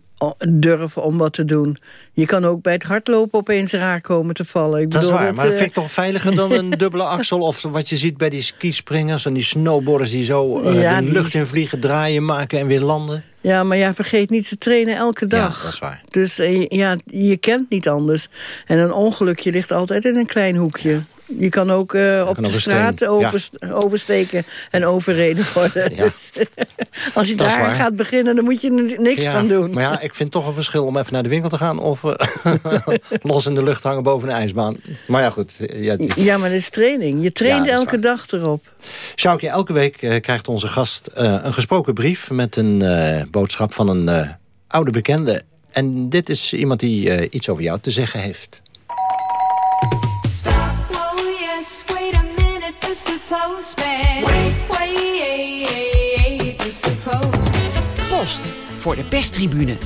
durven om wat te doen. Je kan ook bij het hardlopen opeens raar komen te vallen. Ik dat bedoel, is waar, maar dat uh, vind ik toch veiliger dan een [LAUGHS] dubbele axel... of wat je ziet bij die skispringers en die snowboarders... die zo uh, Ja, de lucht in vliegen, draaien, maken en weer landen. Ja, maar ja, vergeet niet, ze trainen elke dag. Ja, dat is waar. Dus eh, ja, je kent niet anders. En een ongelukje ligt altijd in een klein hoekje. Je kan ook eh, op kan de straat over, oversteken en overreden worden. Ja. Dus, [LAUGHS] als je Dat daar gaat beginnen, dan moet je niks gaan doen. Maar ja, ik vind toch een verschil om even naar de winkel te gaan... of eh, [LAUGHS] los in de lucht hangen boven een ijsbaan. Maar ja, goed. Ja, maar dat is training. Je traint elke dag erop. Sjoukje, elke week eh, krijgt onze gast een gesproken brief... met een boodschap van een oude bekende. En dit is iemand die iets over jou te zeggen heeft. Post voor de perstribune.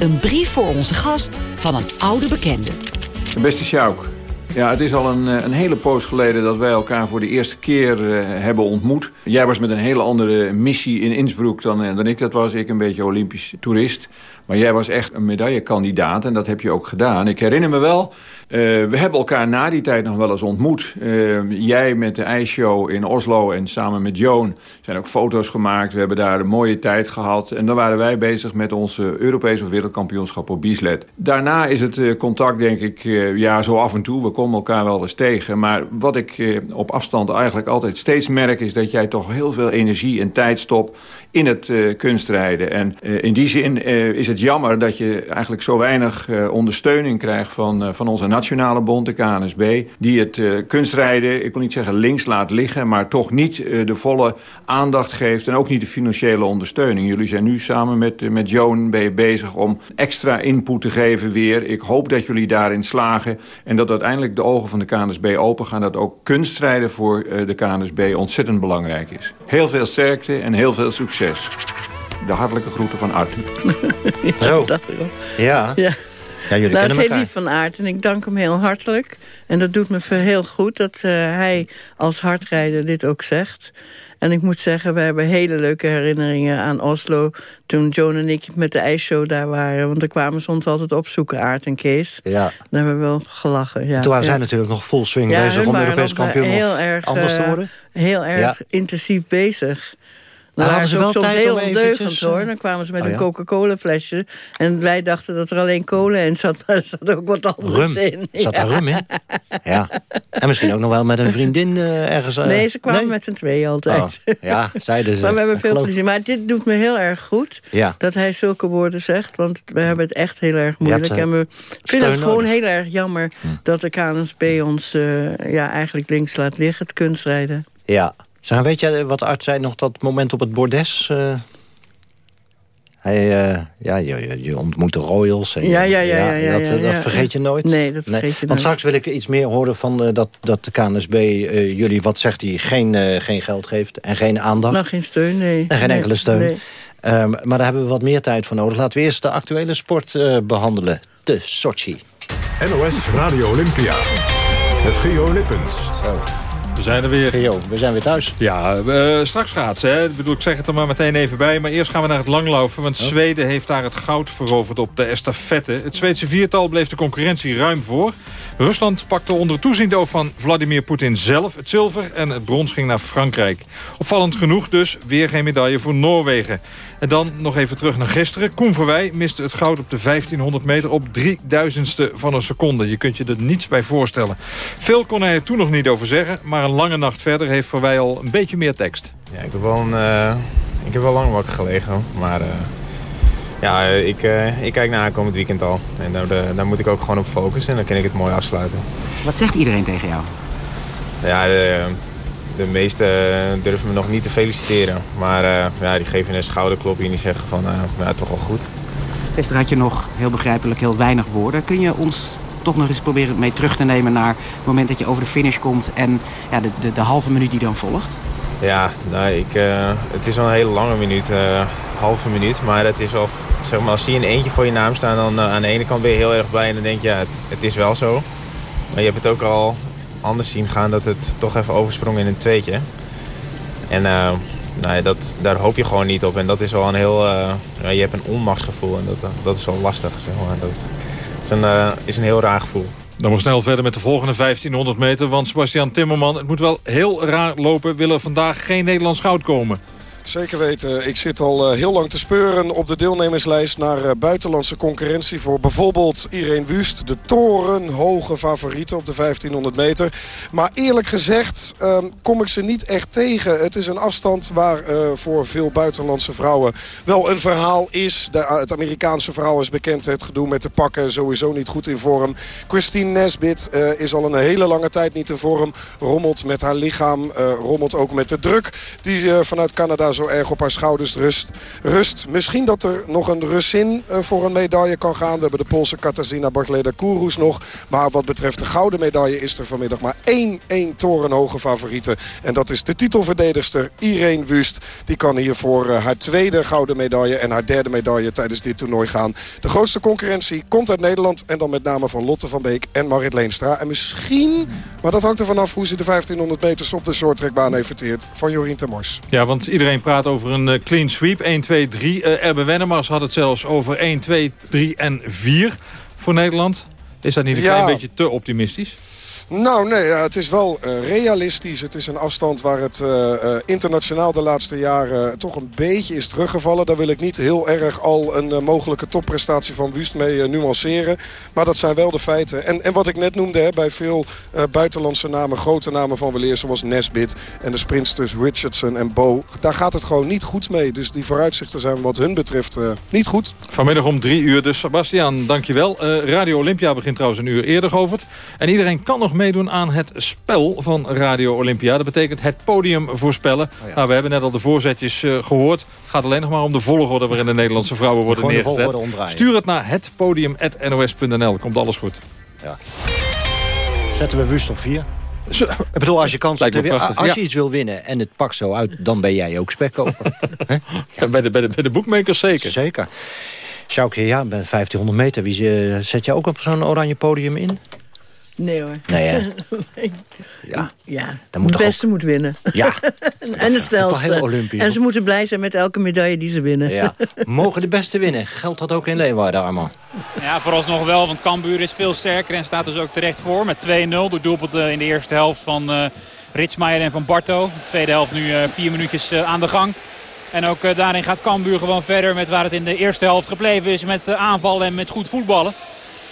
Een brief voor onze gast van een oude bekende. Beste Sjouk, Ja, het is al een, een hele poos geleden dat wij elkaar voor de eerste keer uh, hebben ontmoet. Jij was met een hele andere missie in Innsbruck dan, dan ik dat was. Ik een beetje olympisch toerist. Maar jij was echt een medaillekandidaat en dat heb je ook gedaan. Ik herinner me wel, uh, we hebben elkaar na die tijd nog wel eens ontmoet. Uh, jij met de ijsshow in Oslo en samen met Joan zijn ook foto's gemaakt. We hebben daar een mooie tijd gehad. En dan waren wij bezig met onze Europese wereldkampioenschap op bieslet. Daarna is het uh, contact denk ik, ja zo af en toe. We komen elkaar wel eens tegen. Maar wat ik op afstand eigenlijk altijd steeds merk... is dat jij toch heel veel energie en tijd stopt in het kunstrijden. En in die zin is het jammer dat je eigenlijk zo weinig ondersteuning krijgt van, van onze nationale bond, de KNSB... die het uh, kunstrijden, ik wil niet zeggen links laat liggen... maar toch niet uh, de volle aandacht geeft en ook niet de financiële ondersteuning. Jullie zijn nu samen met, uh, met Joan ben je bezig om extra input te geven weer. Ik hoop dat jullie daarin slagen en dat uiteindelijk de ogen van de KNSB open gaan... dat ook kunstrijden voor de KNSB ontzettend belangrijk is. Heel veel sterkte en heel veel succes. De hartelijke groeten van Art. [LAUGHS] Zo. Ja. ja. Ja, jullie dat is heel lief van aard en ik dank hem heel hartelijk. En dat doet me heel goed dat uh, hij als hardrijder dit ook zegt. En ik moet zeggen, we hebben hele leuke herinneringen aan Oslo... toen Joan en ik met de ijsshow daar waren. Want daar kwamen ze ons altijd opzoeken, Aard en Kees. Ja. Daar hebben we wel gelachen. Ja. Toen waren ja. zij natuurlijk nog vol swing ja, bezig om Europees kampioen heel of erg, anders te uh, worden. Heel erg intensief bezig. Maar waren ze wel soms tijd heel ondeugend hoor. eh, Dan kwamen ze met oh een? Coca-Cola flesje. En wij dachten dat er alleen cola in zat. [LAUGHS] Maar er zat ook wat anders Rum. in. Zat er Ja. rum in? [LAUGHS] Ja. En misschien ook nog wel met een vriendin eh, ergens. eh, Nee, ze kwamen met z'n tweeën altijd. Oh, ja, zeiden ze. [LAUGHS] Maar we hebben veel geloof- plezier. Maar dit doet me heel erg goed Ja. dat hij zulke woorden zegt. Want we hebben het echt heel erg moeilijk. hebt, eh, en we steun vinden het gewoon nodig. heel erg jammer dat de KNSB ons eh, ja, eigenlijk links laat liggen. Het kunstrijden. Ja. Zeg, weet jij wat Art zei nog dat moment op het bordes? eh? hij, eh, ja, je, je- je ontmoet de royals. En, Ja, ja, ja, ja, ja, dat, ja, dat ja. vergeet je nooit? Nee, dat vergeet je Want nooit. straks wil ik iets meer horen van eh, dat, dat de KNSB eh, jullie, wat zegt hij, geen, eh, geen geld geeft en geen aandacht. Nou, geen steun, nee. En geen Nee, enkele steun. nee. Ehm, maar daar hebben we wat meer tijd voor nodig. Laten we eerst de actuele sport eh, behandelen. De Sochi. NOS Radio Olympia. Met Gio Lippens. We zijn er weer. Gio, we zijn weer thuis. Ja, eh, straks schaatsen. Hè. Ik bedoel, ik zeg het er maar meteen even bij. Maar eerst gaan we naar het langlopen. Want Zweden heeft daar het goud veroverd op de estafette. Het Zweedse viertal bleef de concurrentie ruim voor. Rusland pakte onder toeziend oog van Vladimir Poetin zelf het zilver. En het brons ging naar Frankrijk. Opvallend genoeg dus weer geen medaille voor Noorwegen. En dan nog even terug naar gisteren. Koen Verwij miste het goud op de 1500 meter op 3000ste van een seconde. Je kunt je er niets bij voorstellen. Veel kon hij er toen nog niet over zeggen. Maar een lange nacht verder heeft Verwij al een beetje meer tekst. Ja, ik heb wel, een, eh, ik heb wel lang wakker gelegen. Maar eh, ja, ik, eh, ik kijk naar aankomend weekend al. En daar, daar moet ik ook gewoon op focussen. En dan kan ik het mooi afsluiten. Wat zegt iedereen tegen jou? Ja, de, de meesten durven me nog niet te feliciteren. Maar eh, ja, die geven een schouderklopje en die zeggen van, eh, ja, toch wel goed. Gisteren had je nog, heel begrijpelijk, heel weinig woorden. Kun je ons toch nog eens proberen mee terug te nemen naar het moment dat je over de finish komt... en ja, de, de, de halve minuut die dan volgt? Ja, nou, ik, eh, het is wel een hele lange minuut, eh halve minuut. Maar het is wel, zeg maar, als je een eentje voor je naam staan, dan eh, aan de ene kant ben je heel erg blij en dan denk je, ja, het, is wel zo. Maar je hebt het ook al anders zien gaan dat het toch even oversprong in een tweetje. En nou dat, daar hoop je gewoon niet op. En dat is wel een heel, je hebt een onmachtsgevoel en dat, dat is wel lastig, zeg maar. Dat een, eh, is een heel raar gevoel. Dan moet snel verder met de volgende 1500 meter. Want Sebastian Timmerman, het moet wel heel raar lopen. Willen vandaag geen Nederlands goud komen. Zeker weten. Ik zit al eh, heel lang te speuren op de deelnemerslijst naar eh, buitenlandse concurrentie. Voor bijvoorbeeld Irene Wust, de torenhoge favoriete op de 1500 meter. Maar eerlijk gezegd ehm, kom ik ze niet echt tegen. Het is een afstand waar eh, voor veel buitenlandse vrouwen wel een verhaal is. Het Amerikaanse verhaal is bekend. Het gedoe met de pakken sowieso niet goed in vorm. Christine Nesbit is al een hele lange tijd niet in vorm. Rommelt met haar lichaam, rommelt ook met de druk die vanuit Canada zo erg op haar schouders rust. rust. Misschien dat er nog een Russin uh, voor een medaille kan gaan. We hebben de Poolse Katarzyna Bartleda Kourous nog. Maar wat betreft de gouden medaille is er vanmiddag maar één, één torenhoge favoriete. En dat is de titelverdedigster Irene Wust. Die kan hier voor uh, haar tweede gouden medaille en haar derde medaille tijdens dit toernooi gaan. De grootste concurrentie komt uit Nederland. En dan met name van Lotte van Beek en Marit Leenstra. En misschien, maar dat hangt er vanaf hoe ze de 1500 meters op de shorttrackbaan heeft verteerd. Van Jorien Temors. Ja, want iedereen praat over een uh, clean sweep. 1, 2, 3. Uh, Erbe Wennemars had het zelfs over 1, 2, 3 en 4 voor Nederland. Is dat niet een ja. klein beetje te optimistisch? Nou, nee, het is wel uh, realistisch. Het is een afstand waar het uh, uh, internationaal de laatste jaren toch een beetje is teruggevallen. Daar wil ik niet heel erg al een mogelijke topprestatie van Wust mee nuanceren. Maar dat zijn wel de feiten. En, en wat ik net noemde, hè, bij veel buitenlandse namen, grote namen van weleer... zoals Nesbit en de sprinters Richardson en Bo... daar gaat het gewoon niet goed mee. Dus die vooruitzichten zijn wat hun betreft niet goed. Vanmiddag om drie uur dus. Sebastian, dankjewel. Radio Olympia begint trouwens een uur eerder over. En iedereen kan nog meedoen aan het spel van Radio Olympia. Dat betekent het podium voorspellen. Oh ja. nou, we hebben net al de voorzetjes uh, gehoord. Het gaat alleen nog maar om de volgorde waarin de Nederlandse vrouwen worden neergezet. Stuur het naar hetpodium.nos.nl. Komt alles goed. Ja. Zetten we Wust op 4? Ik bedoel, als je, kans als ja. je iets wil winnen en het pakt zo uit... dan ben jij ook spekkoper. [LAUGHS] ja, bij, de, bij, de, bij de boekmakers zeker. Zeker. Sjoukje, ja, bij 1500 meter. Wie, zet je ook op zo'n oranje podium in? Nee hoor. Nee, hè? [LAUGHS] ja. ja. Dan moet de beste ook... moet winnen. Ja. [LAUGHS] en de snelste. Heel olympisch. En ze moeten blij zijn met elke medaille die ze winnen. Ja. [LAUGHS] Mogen de beste winnen? Geldt dat ook in Leeuwarden, Arman? Ja, vooralsnog wel, want Cambuur is veel sterker en staat dus ook terecht voor. Met 2-0 door doelpunten in de eerste helft van uh, Ritsmeijer en van Barto. De tweede helft nu uh, vier minuutjes uh, aan de gang. En ook daarin gaat Cambuur gewoon verder met waar het in de eerste helft gebleven is. Met aanvallen en met goed voetballen.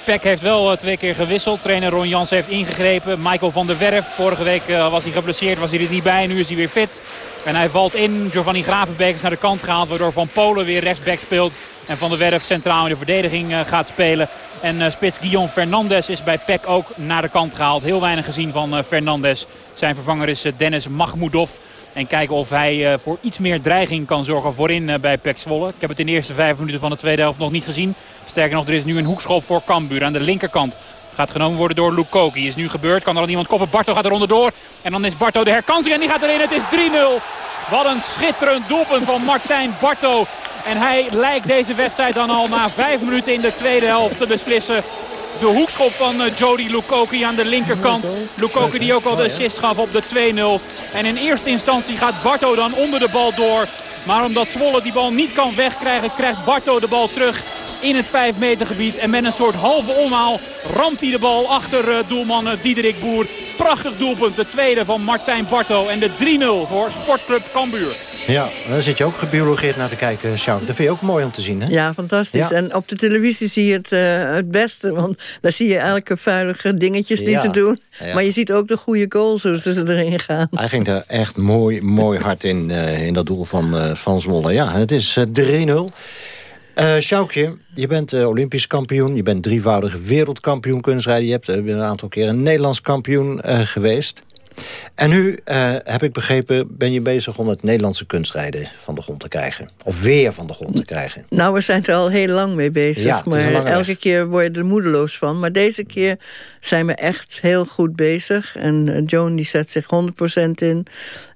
Peck heeft wel uh, twee keer gewisseld. Trainer Ron Jans heeft ingegrepen. Michael van der Werf. Vorige week uh, was hij geblesseerd, was hij er niet bij. Nu is hij weer fit. En hij valt in. Giovanni Gravenbeek is naar de kant gehaald. Waardoor Van Polen weer rechtsback speelt. En Van der Werf centraal in de verdediging uh, gaat spelen. En spits Guillaume Fernandes is bij Peck ook naar de kant gehaald. Heel weinig gezien van Fernandes. Zijn vervanger is Dennis Mahmoudov. En kijken of hij voor iets meer dreiging kan zorgen voorin bij Pek Zwolle. Ik heb het in de eerste vijf minuten van de tweede helft nog niet gezien. Sterker nog, er is nu een hoekschop voor Cambuur aan de linkerkant. Gaat genomen worden door Lukoki. Is nu gebeurd. Kan er al iemand koppen. Barto gaat er onderdoor. En dan is Barto de herkansing. En die gaat erin. Het is 3-0. Wat een schitterend doelpunt van Martijn Barto. En hij lijkt deze wedstrijd dan al na vijf minuten in de tweede helft te beslissen. De hoekschop van uh, Jody Lukoki aan de linkerkant. Lukoki die ook al de assist gaf op de 2-0. En in eerste instantie gaat Barto dan onder de bal door. Maar omdat Zwolle die bal niet kan wegkrijgen, krijgt Barto de bal terug in het 5 meter gebied. En met een soort halve omhaal ramt hij de bal achter uh, doelman uh, Diederik Boer. Prachtig doelpunt, de tweede van Martijn Barto. En de 3-0 voor Sportclub Cambuur. Ja, daar zit je ook gebiologeerd naar te kijken, Sjouk. Dat vind je ook mooi om te zien, hè? Ja, fantastisch. Ja. En op de televisie zie je het uh, het beste. Want daar zie je elke vuilige dingetjes die ja. ze doen. Ja. Maar je ziet ook de goede goals, zoals ze erin gaan. Hij ging er echt mooi, mooi hard in, in dat doel van, van Zwolle. Ja, het is 3-0. Uh, Sjoukje, je bent Olympisch kampioen. Je bent drievoudig wereldkampioen kunstrijden. Je hebt een aantal keer een Nederlands kampioen geweest. En nu, heb ik begrepen, ben je bezig om het Nederlandse kunstrijden van de grond te krijgen. Of weer van de grond te krijgen. Nou, we zijn er al heel lang mee bezig. Ja, maar elke weg. keer word je er moedeloos van. Maar deze keer zijn we echt heel goed bezig. En Joan die zet zich 100% in.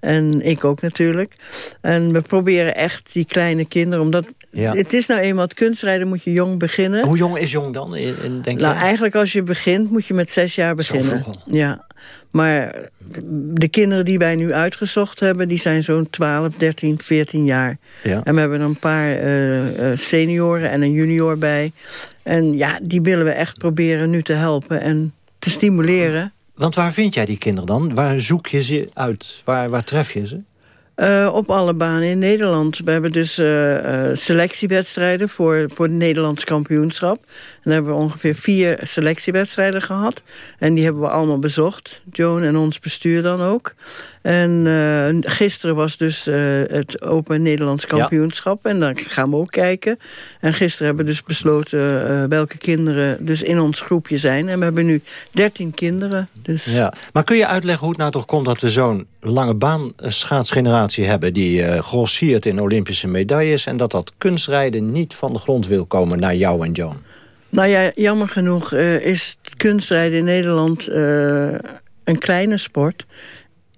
En ik ook natuurlijk. En we proberen echt die kleine kinderen... omdat ja. Het is nou eenmaal, kunstrijden moet je jong beginnen. Hoe jong is jong dan, in, denk nou, eigenlijk als je begint, moet je met zes jaar beginnen. Ja. Maar de kinderen die wij nu uitgezocht hebben... die zijn zo'n 12, 13, 14 jaar. Ja. En we hebben er een paar uh, senioren en een junior bij. En ja, die willen we echt proberen nu te helpen en te stimuleren. Want waar vind jij die kinderen dan? Waar zoek je ze uit? Waar, waar tref je ze? Uh, op alle banen in Nederland. We hebben dus uh, uh, selectiewedstrijden voor, voor het Nederlands kampioenschap. En hebben we ongeveer vier selectiewedstrijden gehad. En die hebben we allemaal bezocht. Joan en ons bestuur dan ook. En eh, gisteren was dus eh, het Open Nederlands kampioenschap. En dan gaan we ook kijken. En gisteren hebben we dus besloten eh, welke kinderen dus in ons groepje zijn. En we hebben nu 13 kinderen. Dus... Ja. Maar kun je uitleggen hoe het nou toch komt dat we zo'n lange baan schaatsgeneratie hebben... die grossiert in Olympische medailles... en dat dat kunstrijden niet van de grond wil komen naar jou en Joan? Nou ja, jammer genoeg is kunstrijden in Nederland een kleine sport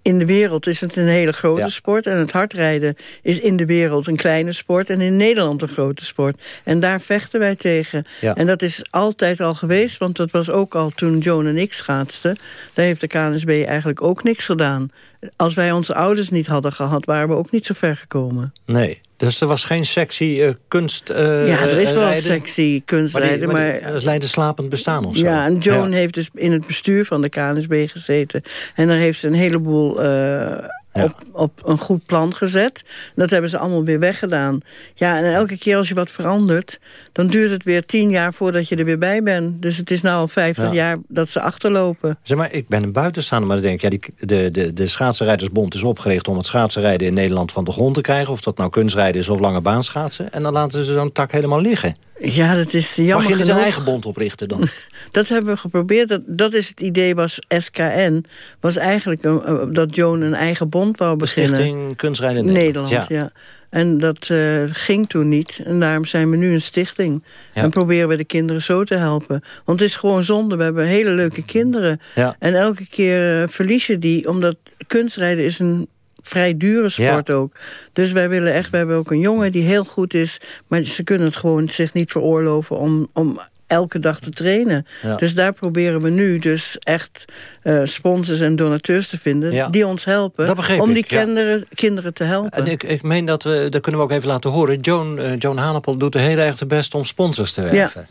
in de wereld is het een hele grote sport. En het hardrijden is in de wereld een kleine sport. En in Nederland een grote sport. En daar vechten wij tegen. En dat is altijd al geweest. Want dat was ook al toen Joan en ik schaatsten. Daar heeft de KNSB eigenlijk ook niks gedaan. Als wij onze ouders niet hadden gehad... waren we ook niet zo ver gekomen. Nee. Dus er was geen sexy uh, kunst uh, Ja, er is wel rijden. sexy kunstrijden. Maar, maar, maar leidt slapend bestaan of zo. Ja, en Joan heeft dus in het bestuur van de KNSB gezeten. En daar heeft ze een heleboel... Uh, op, op een goed plan gezet. Dat hebben ze allemaal weer weggedaan. Ja, en elke keer als je wat verandert... dan duurt het weer tien jaar voordat je er weer bij bent. Dus het is nu al vijftig jaar dat ze achterlopen. Zeg maar, ik ben een buitenstaander, maar dan denk ik... Ja, die, de, de, de Schaatsenrijdersbond is opgericht om het schaatsenrijden in Nederland van de grond te krijgen. Of dat nou kunstrijden is of lange baanschaatsen. En dan laten ze zo'n tak helemaal liggen. Ja, dat is jammer Mag je zijn eigen bond oprichten dan? [LAUGHS] dat hebben we geprobeerd. Dat, dat is het idee was SKN. Was eigenlijk een, dat Joan een eigen bond wou beginnen. Stichting Kunstrijden in Nederland. Nederland ja. En dat uh, ging toen niet. En daarom zijn we nu een stichting. Ja. En proberen we de kinderen zo te helpen. Want het is gewoon zonde. We hebben hele leuke kinderen. Ja. En elke keer uh, verlies je die. Omdat kunstrijden is een vrij dure sport ook. Dus wij willen echt, we hebben ook een jongen die heel goed is... maar ze kunnen het gewoon zich niet veroorloven om, om elke dag te trainen. Dus daar proberen we nu dus echt uh, sponsors en donateurs te vinden... die ons helpen om die kinderen, kinderen te helpen. En ik, ik meen dat we, dat kunnen we ook even laten horen... Joan, uh, Joan Hanapel doet er heel erg de best om sponsors te werven.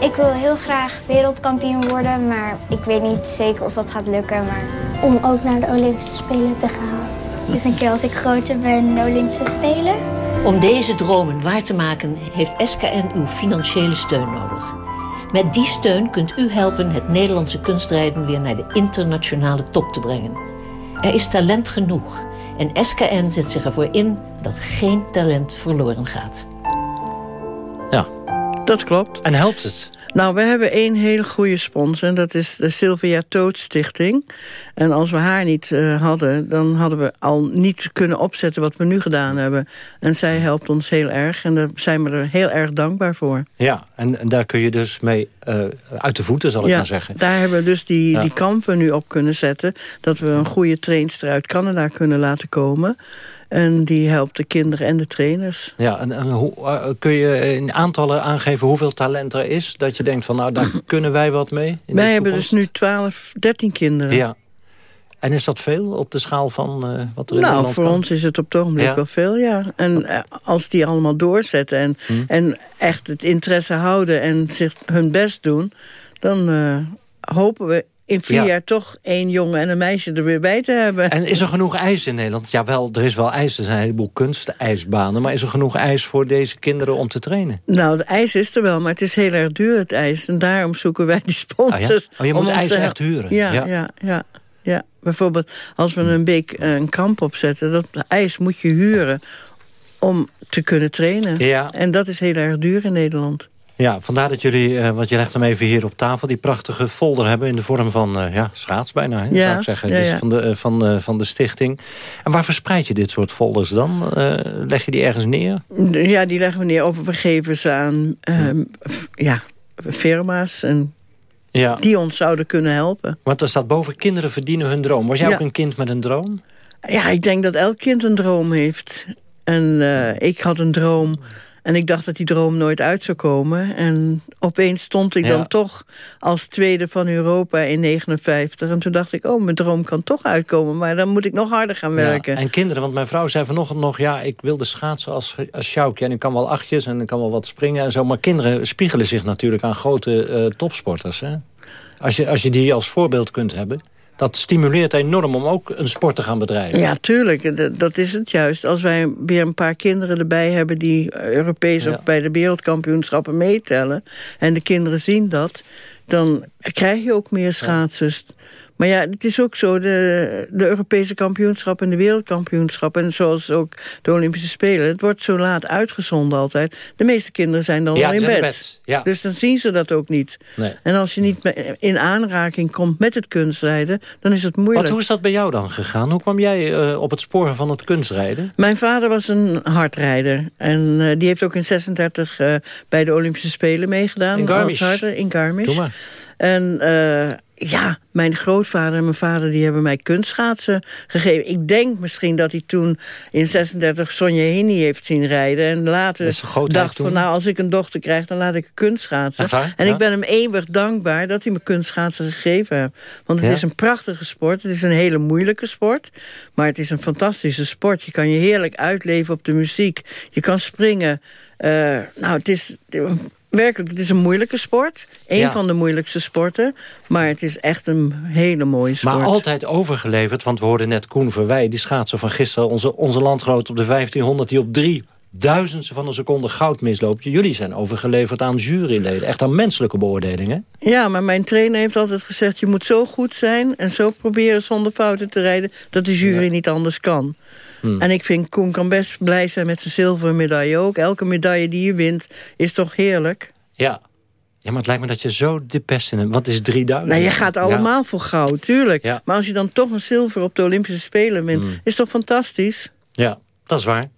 Ik wil heel graag wereldkampioen worden, maar ik weet niet zeker of dat gaat lukken. Maar... Om ook naar de Olympische Spelen te gaan. Dus een keer als ik groter ben, de Olympische Spelen. Om deze dromen waar te maken heeft SKN uw financiële steun nodig. Met die steun kunt u helpen het Nederlandse kunstrijden weer naar de internationale top te brengen. Er is talent genoeg en SKN zet zich ervoor in dat geen talent verloren gaat. Dat klopt. En helpt het? Nou, we hebben één hele goede sponsor. En dat is de Sylvia Toot Stichting. En als we haar niet uh, hadden, dan hadden we al niet kunnen opzetten wat we nu gedaan hebben. En zij helpt ons heel erg. En daar zijn we er heel erg dankbaar voor. Ja, en, en daar kun je dus mee uh, uit de voeten, zal ik ja, maar zeggen. daar hebben we dus die, ja. die kampen nu op kunnen zetten. Dat we een goede trainster uit Canada kunnen laten komen. En die helpt de kinderen en de trainers. Ja, en, en hoe, uh, kun je in aantallen aangeven hoeveel talent er is? Dat je denkt van, nou, daar [CLEARS THROAT] kunnen wij wat mee? Wij hebben dus nu 12, 13 kinderen. Ja. En is dat veel op de schaal van uh, wat er in Nou, Nederland voor kan? ons is het op het ogenblik Ja. wel veel, ja. En uh, als die allemaal doorzetten en, Hm. en echt het interesse houden... en zich hun best doen, dan hopen we in vier Ja. jaar toch één jongen en een meisje er weer bij te hebben. En is er genoeg ijs in Nederland? Ja, wel, er is wel ijs. Er zijn een heleboel kunstijsbanen. Maar is er genoeg ijs voor deze kinderen om te trainen? Nou, het ijs is er wel, maar het is heel erg duur, het ijs. En daarom zoeken wij die sponsors. Ah, ja? Oh, je moet ijs te hel- echt huren? Ja, Ja. ja, ja. ja, Bijvoorbeeld, als we een week eh, een kamp opzetten... dat ijs moet je huren om te kunnen trainen. Ja. En dat is heel erg duur in Nederland. Ja, vandaar dat jullie, eh, want je legt hem even hier op tafel... die prachtige folder hebben in de vorm van eh, ja, schaats bijna, hè, Ja, zou ik zeggen. ja, Dus van, de, eh, van, van de stichting. En waar verspreid je dit soort folders dan? Leg je die ergens neer? Ja, die leggen we neer. Of we geven ze aan ehm, ja, firma's en Ja. die ons zouden kunnen helpen. Want er staat boven, kinderen verdienen hun droom. Was jij Ja. ook een kind met een droom? Ja, ik denk dat elk kind een droom heeft. En ik had een droom. En ik dacht dat die droom nooit uit zou komen. En opeens stond ik Ja. dan toch als tweede van Europa in 59. En toen dacht ik, oh, mijn droom kan toch uitkomen. Maar dan moet ik nog harder gaan werken. Ja, en kinderen, want mijn vrouw zei vanochtend nog... ja, ik wilde schaatsen als, als Sjoukje. En ik kan wel achtjes en ik kan wel wat springen en zo. Maar kinderen spiegelen zich natuurlijk aan grote eh, topsporters. Hè? Als, je, als je die als voorbeeld kunt hebben... dat stimuleert enorm om ook een sport te gaan bedrijven. Ja, tuurlijk. Dat- is het juist. Als wij weer een paar kinderen erbij hebben... die Europees Ja. of bij de wereldkampioenschappen meetellen... en de kinderen zien dat, dan krijg je ook meer schaatsers. Maar ja, het is ook zo, de, de Europese kampioenschap en de wereldkampioenschap... en zoals ook de Olympische Spelen, het wordt zo laat uitgezonden altijd. De meeste kinderen zijn dan Ja, al in bed. in bed, ja. Dus dan zien ze dat ook niet. Nee. En als je niet me- in aanraking komt met het kunstrijden, dan is het moeilijk. Want hoe is dat bij jou dan gegaan? Hoe kwam jij eh, op het spoor van het kunstrijden? Mijn vader was een hardrijder. En eh, die heeft ook in 36 eh, bij de Olympische Spelen meegedaan. In Garmisch. als harder, in Garmisch. En ja, mijn grootvader en mijn vader die hebben mij kunstschaatsen gegeven. Ik denk misschien dat hij toen in 36 Sonja Hini heeft zien rijden. En later dacht van toen. nou, als ik een dochter krijg, dan laat ik kunstschaatsen. Waar? En Ja. ik ben hem eeuwig dankbaar dat hij me kunstschaatsen gegeven heeft. Want het Ja. is een prachtige sport. Het is een hele moeilijke sport. Maar het is een fantastische sport. Je kan je heerlijk uitleven op de muziek. Je kan springen. Eh, nou, het is... Werkelijk, het is een moeilijke sport. Een Ja. van de moeilijkste sporten. Maar het is echt een hele mooie sport. Maar altijd overgeleverd, want we hoorden net Koen Verwij... die schaatser van gisteren, onze, onze landgenoot op de 1500... die op drie duizendste van een seconde goud misloopt. Jullie zijn overgeleverd aan juryleden. Echt aan menselijke beoordelingen. Ja, maar mijn trainer heeft altijd gezegd... je moet zo goed zijn en zo proberen zonder fouten te rijden... dat de jury niet anders kan. Hmm. En ik vind, Koen kan best blij zijn met zijn zilveren medaille ook. Elke medaille die je wint is toch heerlijk? Ja. Ja, maar het lijkt me dat je zo de pest in hebt. Wat is 3000? Nou, je gaat Ja. allemaal voor goud, tuurlijk. Ja. Maar als je dan toch een zilver op de Olympische Spelen wint... Hmm. is toch fantastisch? Ja, dat is waar.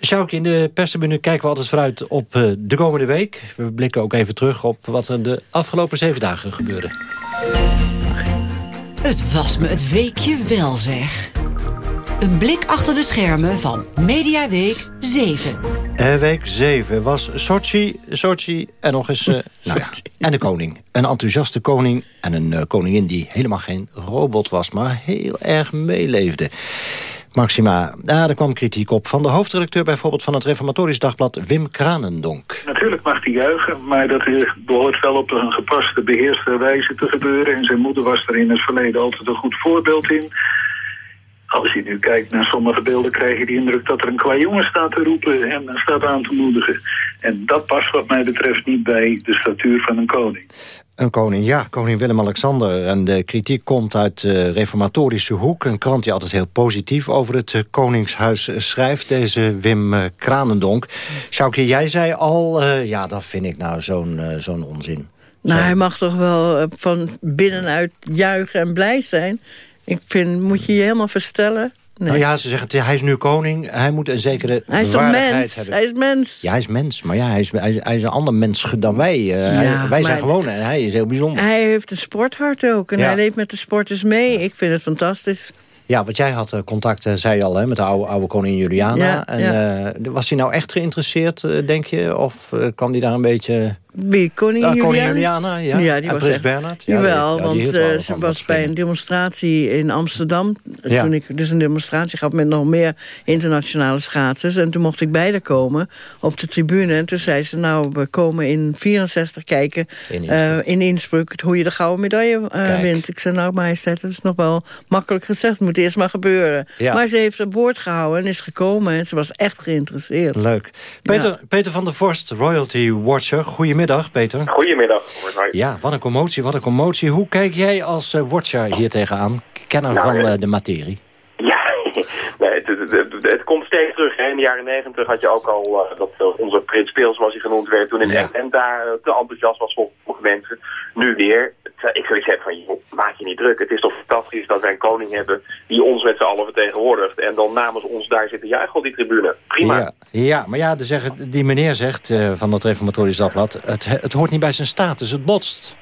Sjoukje, in de perstribune kijken we altijd vooruit op eh, de komende week. We blikken ook even terug op wat er de afgelopen zeven dagen gebeurde. Het was me het weekje wel, zeg. Een blik achter de schermen van Mediaweek 7. Eh, week 7 was Sochi, Sochi en nog eens... eh, [LAUGHS] nou ja, en de koning. Een enthousiaste koning en een eh, koningin die helemaal geen robot was... maar heel erg meeleefde. Maxima, ja, er kwam kritiek op van de hoofdredacteur... bijvoorbeeld van het Reformatorisch Dagblad Wim Kranendonk. Natuurlijk mag hij juichen, maar dat eh, behoort wel op een gepaste, beheerste wijze te gebeuren. En zijn moeder was er in het verleden altijd een goed voorbeeld in. Als je nu kijkt naar sommige beelden, krijg je de indruk dat er een qua jongen staat te roepen en staat aan te moedigen. En dat past wat mij betreft niet bij de statuur van een koning. Een koning, ja, koning Willem-Alexander. En de kritiek komt uit de reformatorische hoek. Een krant die altijd heel positief over het eh, koningshuis eh, schrijft. Deze Wim eh, Kranendonk. Sjoukje, jij zei al, eh, ja, dat vind ik nou zo'n eh, zo'n onzin. Nou, hij mag toch wel eh, van binnenuit juichen en blij zijn. Ik vind, moet je je helemaal verstellen? Nee. Nou ja, ze zeggen, hij is nu koning. Hij moet een zekere hij is toch mens? hebben. Hij is mens. Ja, hij is mens. Maar ja, hij is, hij is, hij is een ander mens dan wij. Eh, hij- wij zijn gewoon en hij is heel bijzonder. Hij heeft een sporthart ook. En Ja. hij leeft met de sporters mee. Ik vind het fantastisch. Ja, want jij had eh, contact, eh, zei je al, hè, met de oude, oude koningin Juliana. Ja, en, eh, was hij nou echt geïnteresseerd, eh, denk je? Of eh, kwam hij daar een beetje... Wie, koningin Ah, Juliana? koningin Juliana, ja. die En was prins echt- Bernhard? Ja, Jawel, die- ja, die want eh, ze was bij een demonstratie in Amsterdam. Ja. Toen ik dus een demonstratie gaf met nog meer internationale schaatsers. En toen mocht ik bij haar komen op de tribune. En toen zei ze, nou, we komen in 64 kijken In in, in Innsbruck... hoe je de gouden medaille eh, wint. Ik zei, nou, majesteit, dat is nog wel makkelijk gezegd. Het moet eerst maar gebeuren. Ja. Maar ze heeft het woord gehouden en is gekomen. En ze was echt geïnteresseerd. Leuk. Peter, Peter van der Vorst, Royalty Watcher. Goedemiddag, Peter. Goedemiddag. Ja, wat een commotie, wat een commotie. Hoe kijk jij als eh, watcher hier tegenaan? Kenner Nou, van eh, eh, de materie. [LAUGHS] Ja, nee, het, het, het- het komt steeds terug. Hè. In de jaren negentig had je ook al dat onze Prins Pils, zoals hij genoemd werd, toen in Ja. Daar te enthousiast was voor sommige mensen. Nu weer. Eh, ik zoiets heb van, maak je niet druk. Het is toch fantastisch dat wij een koning hebben die ons met z'n allen vertegenwoordigt. En dan namens ons daar zitten juichen op die tribune. Prima. Ja, ja, maar ja, de die meneer zegt eh, van dat Reformatorisch Dagblad... Het, het hoort niet bij zijn status, het botst.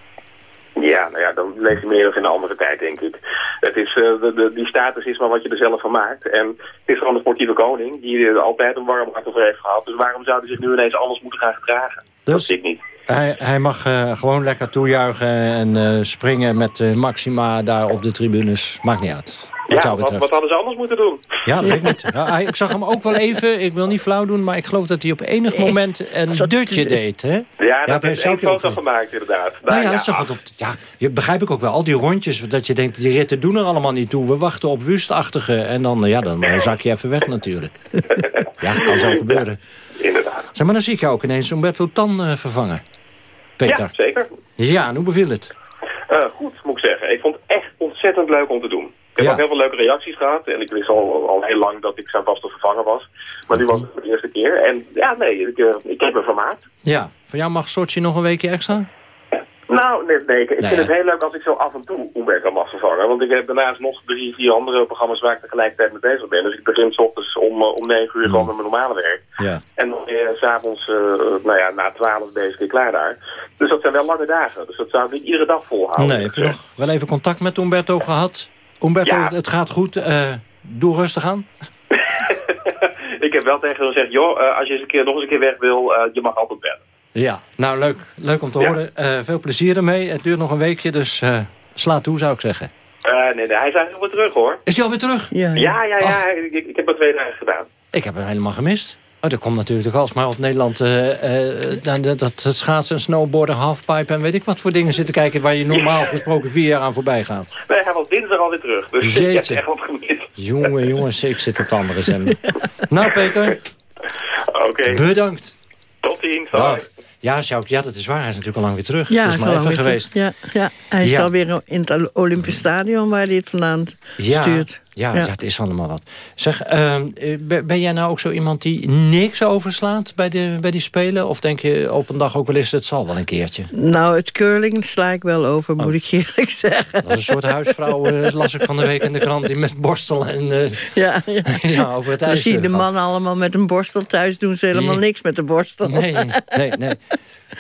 Ja, nou ja, dan leef je meer nog in een andere tijd, denk ik. Het is, eh, de, de, die status is maar wat je er zelf van maakt. En het is gewoon een sportieve koning die er altijd een warm hart over heeft gehad. Dus waarom zou hij zich nu ineens anders moeten gaan gedragen? dat Dus zie ik niet. hij, hij mag eh, gewoon lekker toejuichen en eh, springen met Maxima daar op de tribunes. Maakt niet uit, wat Ja, jou wat, betreft. wat hadden ze anders moeten doen? Ja, dat weet ik [LAUGHS] niet. Ja, ik zag hem ook wel even, ik wil niet flauw doen... maar ik geloof dat hij op enig moment een dutje deed. Hè? Ja, heb dat één ook foto gemaakt, inderdaad. Nou ja, ja, dat zag het op, ja, je begrijp ik ook wel. Al die rondjes, dat je denkt, die ritten doen er allemaal niet toe. We wachten op wustachtige. En dan, ja, dan zak je even weg natuurlijk. [LAUGHS] ja, dat kan zo gebeuren. Inderdaad. Zeg, maar dan zie ik jou ook ineens Umberto Tan eh, vervangen. Peter. Ja, zeker. Ja, en hoe beviel het? Eh, goed, moet ik zeggen. Ik vond het echt ontzettend leuk om te doen. Ik heb Ja. ook heel veel leuke reacties gehad. En ik wist al, al heel lang dat ik zijn vaste vervanger was. Maar nu was het de eerste keer. En ja, nee, ik, eh, ik heb me vermaakt. Ja, van jou mag Sochi nog een weekje extra? Nou, nee, nee ik, ik Nee, vind het heel leuk als ik zo af en toe Umberto mag vervangen. Want ik heb daarnaast nog drie, vier andere programma's waar ik tegelijkertijd mee bezig ben. Dus ik begin s ochtends om, eh, om negen uur gewoon met mijn normale werk. Ja. En dan weer s'avonds, uh, nou ja, na twaalf ben ik weer klaar daar. Dus dat zijn wel lange dagen. Dus dat zou ik niet iedere dag volhouden. Nee, heb je nog wel even contact met Umberto gehad? Umberto, Ja. het gaat goed. eh, doe rustig aan. [LAUGHS] ik heb wel tegen hem gezegd, joh, eh, als je eens een keer, nog eens een keer weg wil, eh, je mag altijd bellen. Ja, nou leuk. Leuk om te Ja. horen. Eh, veel plezier ermee. Het duurt nog een weekje, dus eh, sla toe zou ik zeggen. Eh, nee, nee, hij is eigenlijk weer terug hoor. Is hij alweer terug? Ja, ja, ja. Ik, ik, ik heb er twee dagen gedaan. Ik heb hem helemaal gemist. Oh, dat komt natuurlijk alsmaar op Nederland. eh, eh, nou, dat, schaatsen, snowboarden, halfpipe en weet ik wat voor dingen zitten kijken... waar je normaal gesproken vier jaar aan voorbij gaat. Nee, hij was dinsdag alweer terug. Dus [LAUGHS] ik Jeetje. echt wat gemist. Jongen, jongens, ik zit op de andere zender. [LAUGHS] nou, Peter, Oké, bedankt. tot ziens. Dag. Ja, Sjouk, ja, dat is waar. Hij is natuurlijk al lang weer terug. Ja, het is is maar al even weer geweest. terug. Ja, ja. Hij is Ja. alweer in het Olympisch Stadion waar hij het vandaan Ja, stuurt. Ja, ja. het is allemaal wat. Zeg, ehm, eh, ben jij nou ook zo iemand die niks overslaat bij, de, bij die Spelen? Of denk je op een dag ook wel eens, het zal wel een keertje? Nou, het curling sla ik wel over, Oh. moet ik je eerlijk [LAUGHS] zeggen. Dat is een soort huisvrouw, eh, las ik van de week in de krant... die met borstel en eh, Ja, ja. [LAUGHS] ja, over het Dan ijs zie je de mannen allemaal met een borstel. Thuis doen ze helemaal niks met de borstel. Nee, [LAUGHS] nee, nee.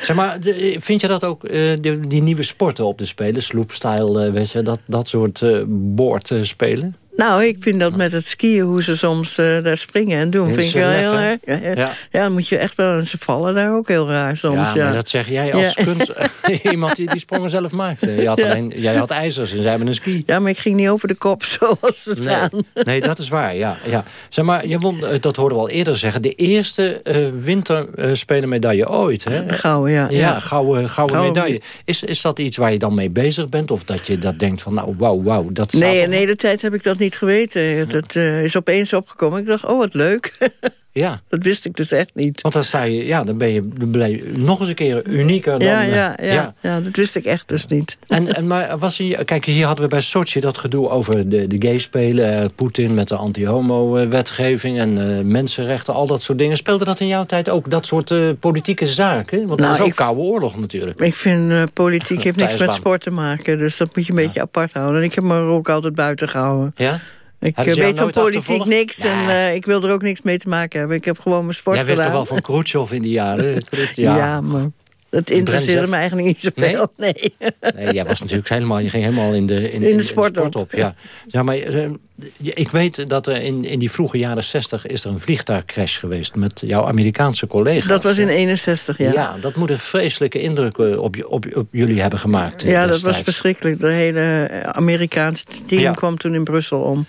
Zeg maar, vind je dat ook, die, die nieuwe sporten op de Spelen... weet je, dat, dat soort boordspelen? Nou, ik vind dat met het skiën, hoe ze soms eh, daar springen en doen, vind ik ze wel heel erg. Ja, ja. Dan moet je echt wel, en ze vallen daar ook heel raar soms. ja, Ja, maar dat zeg jij als kunst... [LAUGHS] [LAUGHS] iemand die die sprongen zelf maakte. Je had alleen, jij had ijzers en zij hebben een ski. Ja, maar ik ging niet over de kop [LAUGHS] zoals het Nee, gaan. nee, dat is waar, ja. ja. Zeg maar, je won, eh, dat hoorden we al eerder zeggen... de eerste winterspelermedaille ooit, hè? Gouden, ja. Ja, gouden, gouden Gouden. medaille. Is, is dat iets waar je dan mee bezig bent? Of dat je dat denkt van, nou, wauw, wauw. Nee, toch- een hele tijd heb ik dat niet geweten. Dat eh, is opeens opgekomen. Ik dacht, oh, wat leuk. [LAUGHS] Ja. Dat wist ik dus echt niet. Want dan sta je, ja, dan ben je, dan ben je nog eens een keer unieker dan... ja, eh, ja, ja, ja. dat wist ik echt dus niet. En, en maar was hier, kijk, hier hadden we bij Sochi dat gedoe over de, de gay-spelen. eh, Poetin met de anti-homo-wetgeving en eh, mensenrechten, al dat soort dingen. Speelde dat in jouw tijd ook, dat soort politieke zaken? Want dat Nou, is ook ik- koude oorlog natuurlijk. Ik vind politiek [LAUGHS] heeft niks met sport te maken. Dus dat moet je een beetje apart houden. En ik heb me er ook altijd buiten gehouden. Ja? Ik eh, weet van politiek niks en eh, ik wil er ook niks mee te maken hebben. Ik heb gewoon mijn sport Jij wist gedaan. toch wel van Khrushchev in die jaren? [LAUGHS] Ja, maar het interesseerde me eigenlijk niet zoveel. [LAUGHS] Nee. Nee, jij was natuurlijk helemaal, je ging helemaal in de, in, In de sport op. Ja, ja maar eh, ik weet dat er in, in die vroege jaren 60 is er een vliegtuigcrash geweest met jouw Amerikaanse collega's. Dat was in 61, ja. Ja, dat moet een vreselijke indruk eh, op, op, op jullie hebben gemaakt. eh, Ja, dat was verschrikkelijk. De hele Amerikaanse team Ja. kwam toen in Brussel om.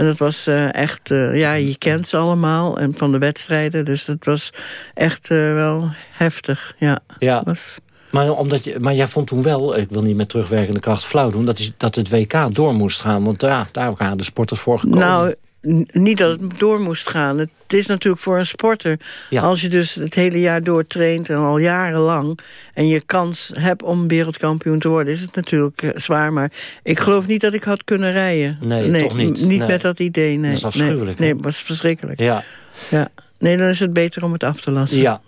En dat was eh, echt, eh, ja, je kent ze allemaal en van de wedstrijden. Dus dat was echt eh, wel heftig, ja. Ja. Was- Maar, omdat je, maar jij vond toen wel, ik wil niet met terugwerkende kracht flauw doen... dat, is, dat het WK door moest gaan. Want ja, daar waren de sporters voor gekomen. Nou, niet dat het door moest gaan. Het is natuurlijk voor een sporter... Ja. als je dus het hele jaar door traint en al jarenlang... en je kans hebt om wereldkampioen te worden... is het natuurlijk eh, zwaar. Maar ik geloof niet dat ik had kunnen rijden. Nee, toch niet. Niet Nee. met dat idee, nee. Dat is afschuwelijk, Nee, het was verschrikkelijk. Ja. Ja. Nee, dan is het beter om het af te lassen. Ja.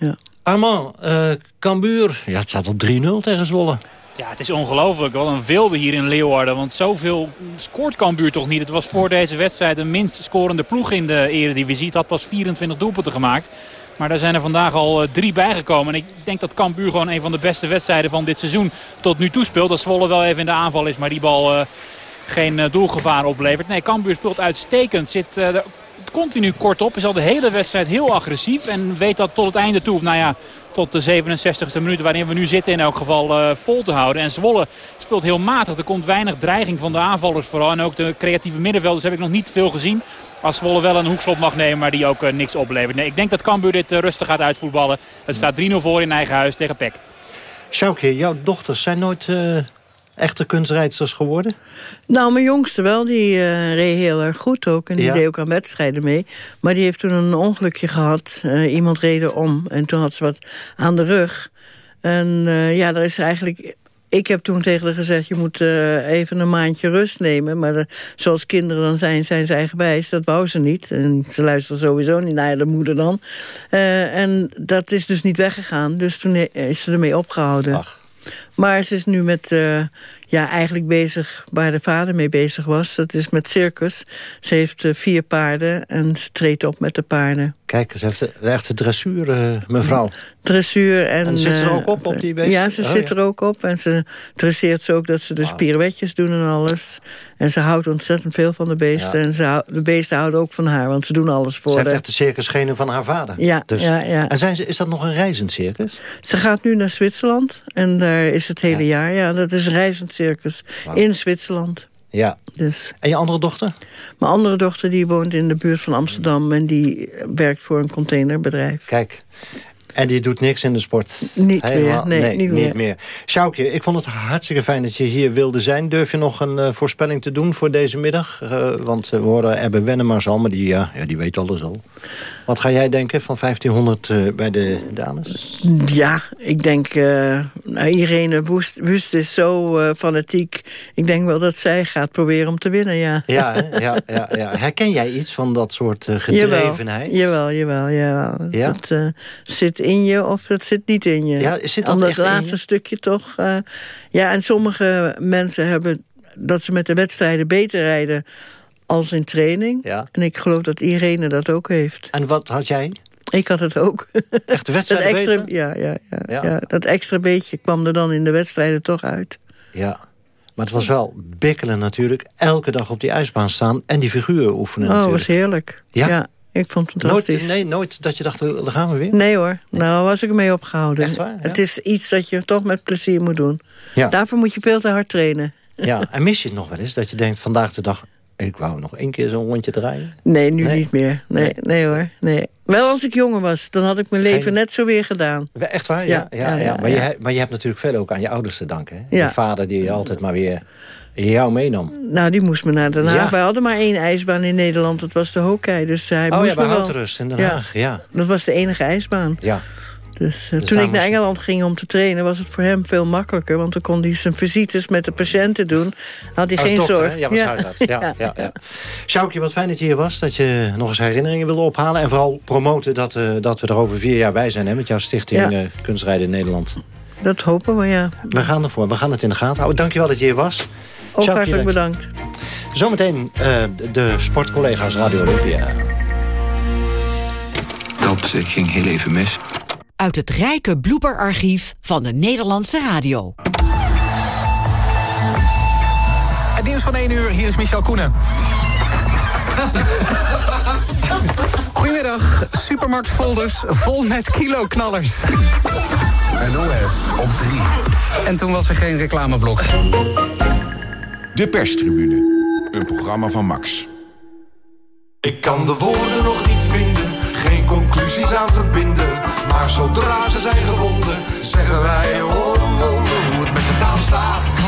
Armand, eh Cambuur, ja, het staat op 3-0 tegen Zwolle. Ja, het is ongelooflijk. Wat een wilde hier in Leeuwarden. Want zoveel scoort Cambuur toch niet. Het was voor deze wedstrijd de minst scorende ploeg in de eredivisie. Het had pas 24 doelpunten gemaakt. Maar daar zijn er vandaag al eh, drie bijgekomen. En ik denk dat Cambuur gewoon een van de beste wedstrijden van dit seizoen tot nu toe speelt. Dat Zwolle wel even in de aanval is, maar die bal eh, geen eh, doelgevaar oplevert. Nee, Cambuur speelt uitstekend. Zit er continu kort op. Is al de hele wedstrijd heel agressief. En weet dat tot het einde toe. Nou ja, tot de 67e minuut waarin we nu zitten in elk geval eh, vol te houden. En Zwolle speelt heel matig. Er komt weinig dreiging van de aanvallers vooral. En ook de creatieve middenvelders heb ik nog niet veel gezien. Als Zwolle wel een hoekschop mag nemen, maar die ook eh, niks oplevert. Nee, ik denk dat Cambuur dit eh, rustig gaat uitvoetballen. Het staat 3-0 voor in eigen huis tegen PEC. Sjoukje, jouw dochters zijn nooit echte kunstrijdsters geworden? Nou, mijn jongste wel, die eh, reed heel erg goed ook. En die Ja. deed ook aan wedstrijden mee. Maar die heeft toen een ongelukje gehad. Eh, iemand reed om en toen had ze wat aan de rug. En eh, ja, daar is eigenlijk ik heb toen tegen haar gezegd... je moet even een maandje rust nemen. Maar zoals kinderen dan zijn, zijn ze eigenwijs. Dat wou ze niet. En ze luisterde sowieso niet naar de moeder dan. En dat is dus niet weggegaan. Dus toen is ze ermee opgehouden. Maar ze is nu met, eh, ja, eigenlijk bezig waar de vader mee bezig was. Dat is met circus. Ze heeft eh, vier paarden en ze treedt op met de paarden. Kijk, ze heeft de echte dressuur, eh, mevrouw. Dressuur en... En zit ze er ook op, op die beesten? Ja, ze Oh, zit ja. er ook op. En ze dresseert ze ook dat ze dus pirouetjes doen en alles. En ze houdt ontzettend veel van de beesten. Ja. En ze de beesten houden ook van haar, want ze doen alles voor Ze heeft haar. echt de circusgenen van haar vader. Ja, dus. ja, ja. En zijn ze, is dat nog een reizend circus? Ze gaat nu naar Zwitserland en daar is het hele jaar. Ja, dat is een reizend circus in Zwitserland. Ja. Dus. En je andere dochter? Mijn andere dochter die woont in de buurt van Amsterdam... en die werkt voor een containerbedrijf. Kijk. En die doet niks in de sport? Niet Helemaal- meer, nee, niet meer. meer. Sjoukje, ik vond het hartstikke fijn dat je hier wilde zijn. Durf je nog een eh, voorspelling te doen voor deze middag? Eh, want eh, we horen Ebbe Wennemars al, maar die, ja, die weet alles al. Wat ga jij denken van 1500 eh, bij de dames? Ja, ik denk... nou, Irene is zo eh, fanatiek. Ik denk wel dat zij gaat proberen om te winnen, ja. Ja, hè? ja, ja, ja. Herken jij iets van dat soort gedrevenheid? Jawel, jawel, jawel. Ja? Dat zit in je of dat zit niet in je. Ja, zit dat Om dat laatste je? stukje toch... ja, en sommige mensen hebben dat ze met de wedstrijden beter rijden als in training. Ja. En ik geloof dat Irene dat ook heeft. En wat had jij? Ik had het ook. Echt de [LAUGHS] dat wedstrijden extra, beter? ja, ja, ja, Ja. dat extra beetje kwam er dan in de wedstrijden toch uit. Ja. Maar het was wel bikkelen natuurlijk. Elke dag op die ijsbaan staan en die figuren oefenen Oh, natuurlijk. was heerlijk. Ja? ik vond het Nooit, fantastisch. nee, nooit dat je dacht, daar gaan we weer? Nee hoor, nou was ik ermee opgehouden. Echt waar? Het is iets dat je toch met plezier moet doen. Ja. Daarvoor moet je veel te hard trainen. Ja, en mis je het nog wel eens? Dat je denkt, vandaag de dag... ik wou nog één keer zo'n rondje draaien. Nee, nu Nee. niet meer. Nee, nee. hoor. Nee. Wel als ik jonger was, dan had ik mijn leven Geen- net zo weer gedaan. Echt waar? Ja, ja, ja, ja, ja, Maar, Je, maar je hebt natuurlijk veel ook aan je ouders te danken. Hè? Je vader die je altijd maar weer jou meenam. Nou, die moest me naar Den Haag. Wij hadden maar één ijsbaan in Nederland. Dat was de Hokkai. Dus hij Oh moest ja, bij. Houterust in Den Haag. Ja. Dat was de enige ijsbaan. Ja. Dus, eh, toen ik naar Engeland ging om te trainen... was het voor hem veel makkelijker. Want dan kon hij zijn visites met de patiënten doen. Had hij Als geen dokter, zorg. hè? Ja, was huisarts. Ja, [LAUGHS] ja. Ja, Sjoukje, wat fijn dat je hier was. Dat je nog eens herinneringen wilde ophalen. En vooral promoten dat, eh, dat we er over vier jaar bij zijn. Hè, met jouw stichting Ja. eh, Kunstrijden in Nederland. Dat hopen we, ja. We gaan ervoor. We gaan het in de gaten houden. Dankjewel dat je hier was. Ook Sjoukje hartelijk bedankt. Zometeen eh, de- de sportcollega's Radio Olympia. Dat ging heel even mis. Uit het rijke blooperarchief van de Nederlandse radio. Het nieuws van 1 uur, hier is Michel Koenen. [LAUGHS] Goedemiddag, supermarktfolders vol met kiloknallers. NOS op 3. En toen was er geen reclameblok. De perstribune. Een programma van Max. Ik kan de woorden nog niet vinden, conclusies aan verbinden. Maar zodra ze zijn gevonden, zeggen wij hoor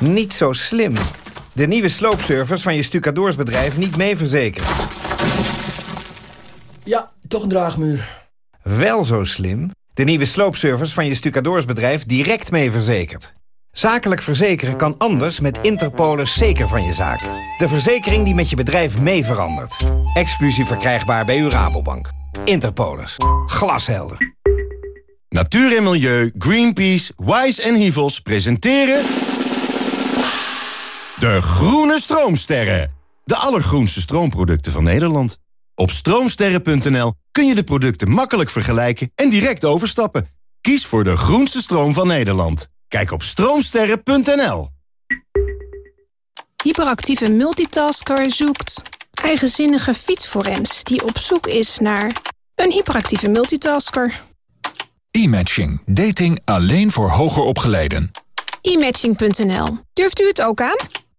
Niet zo slim. De nieuwe sloopservice van je stucadoorsbedrijf niet mee verzekerd. Ja, toch een draagmuur. Wel zo slim. De nieuwe sloopservice van je stucadoorsbedrijf direct mee verzekerd. Zakelijk verzekeren kan anders met Interpolis zeker van je zaak. De verzekering die met je bedrijf mee verandert. Exclusief verkrijgbaar bij uw Rabobank. Interpolis. Glashelder. Natuur en Milieu, Greenpeace, Wise en Hivels presenteren... De Groene Stroomsterren. De allergroenste stroomproducten van Nederland. Op stroomsterren.nl kun je de producten makkelijk vergelijken en direct overstappen. Kies voor de groenste stroom van Nederland. Kijk op stroomsterren.nl. Hyperactieve multitasker zoekt eigenzinnige fietsforens... die op zoek is naar een hyperactieve multitasker. E-matching. Dating alleen voor hoger opgeleiden. E-matching.nl. Durft u het ook aan?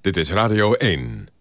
Dit is Radio 1.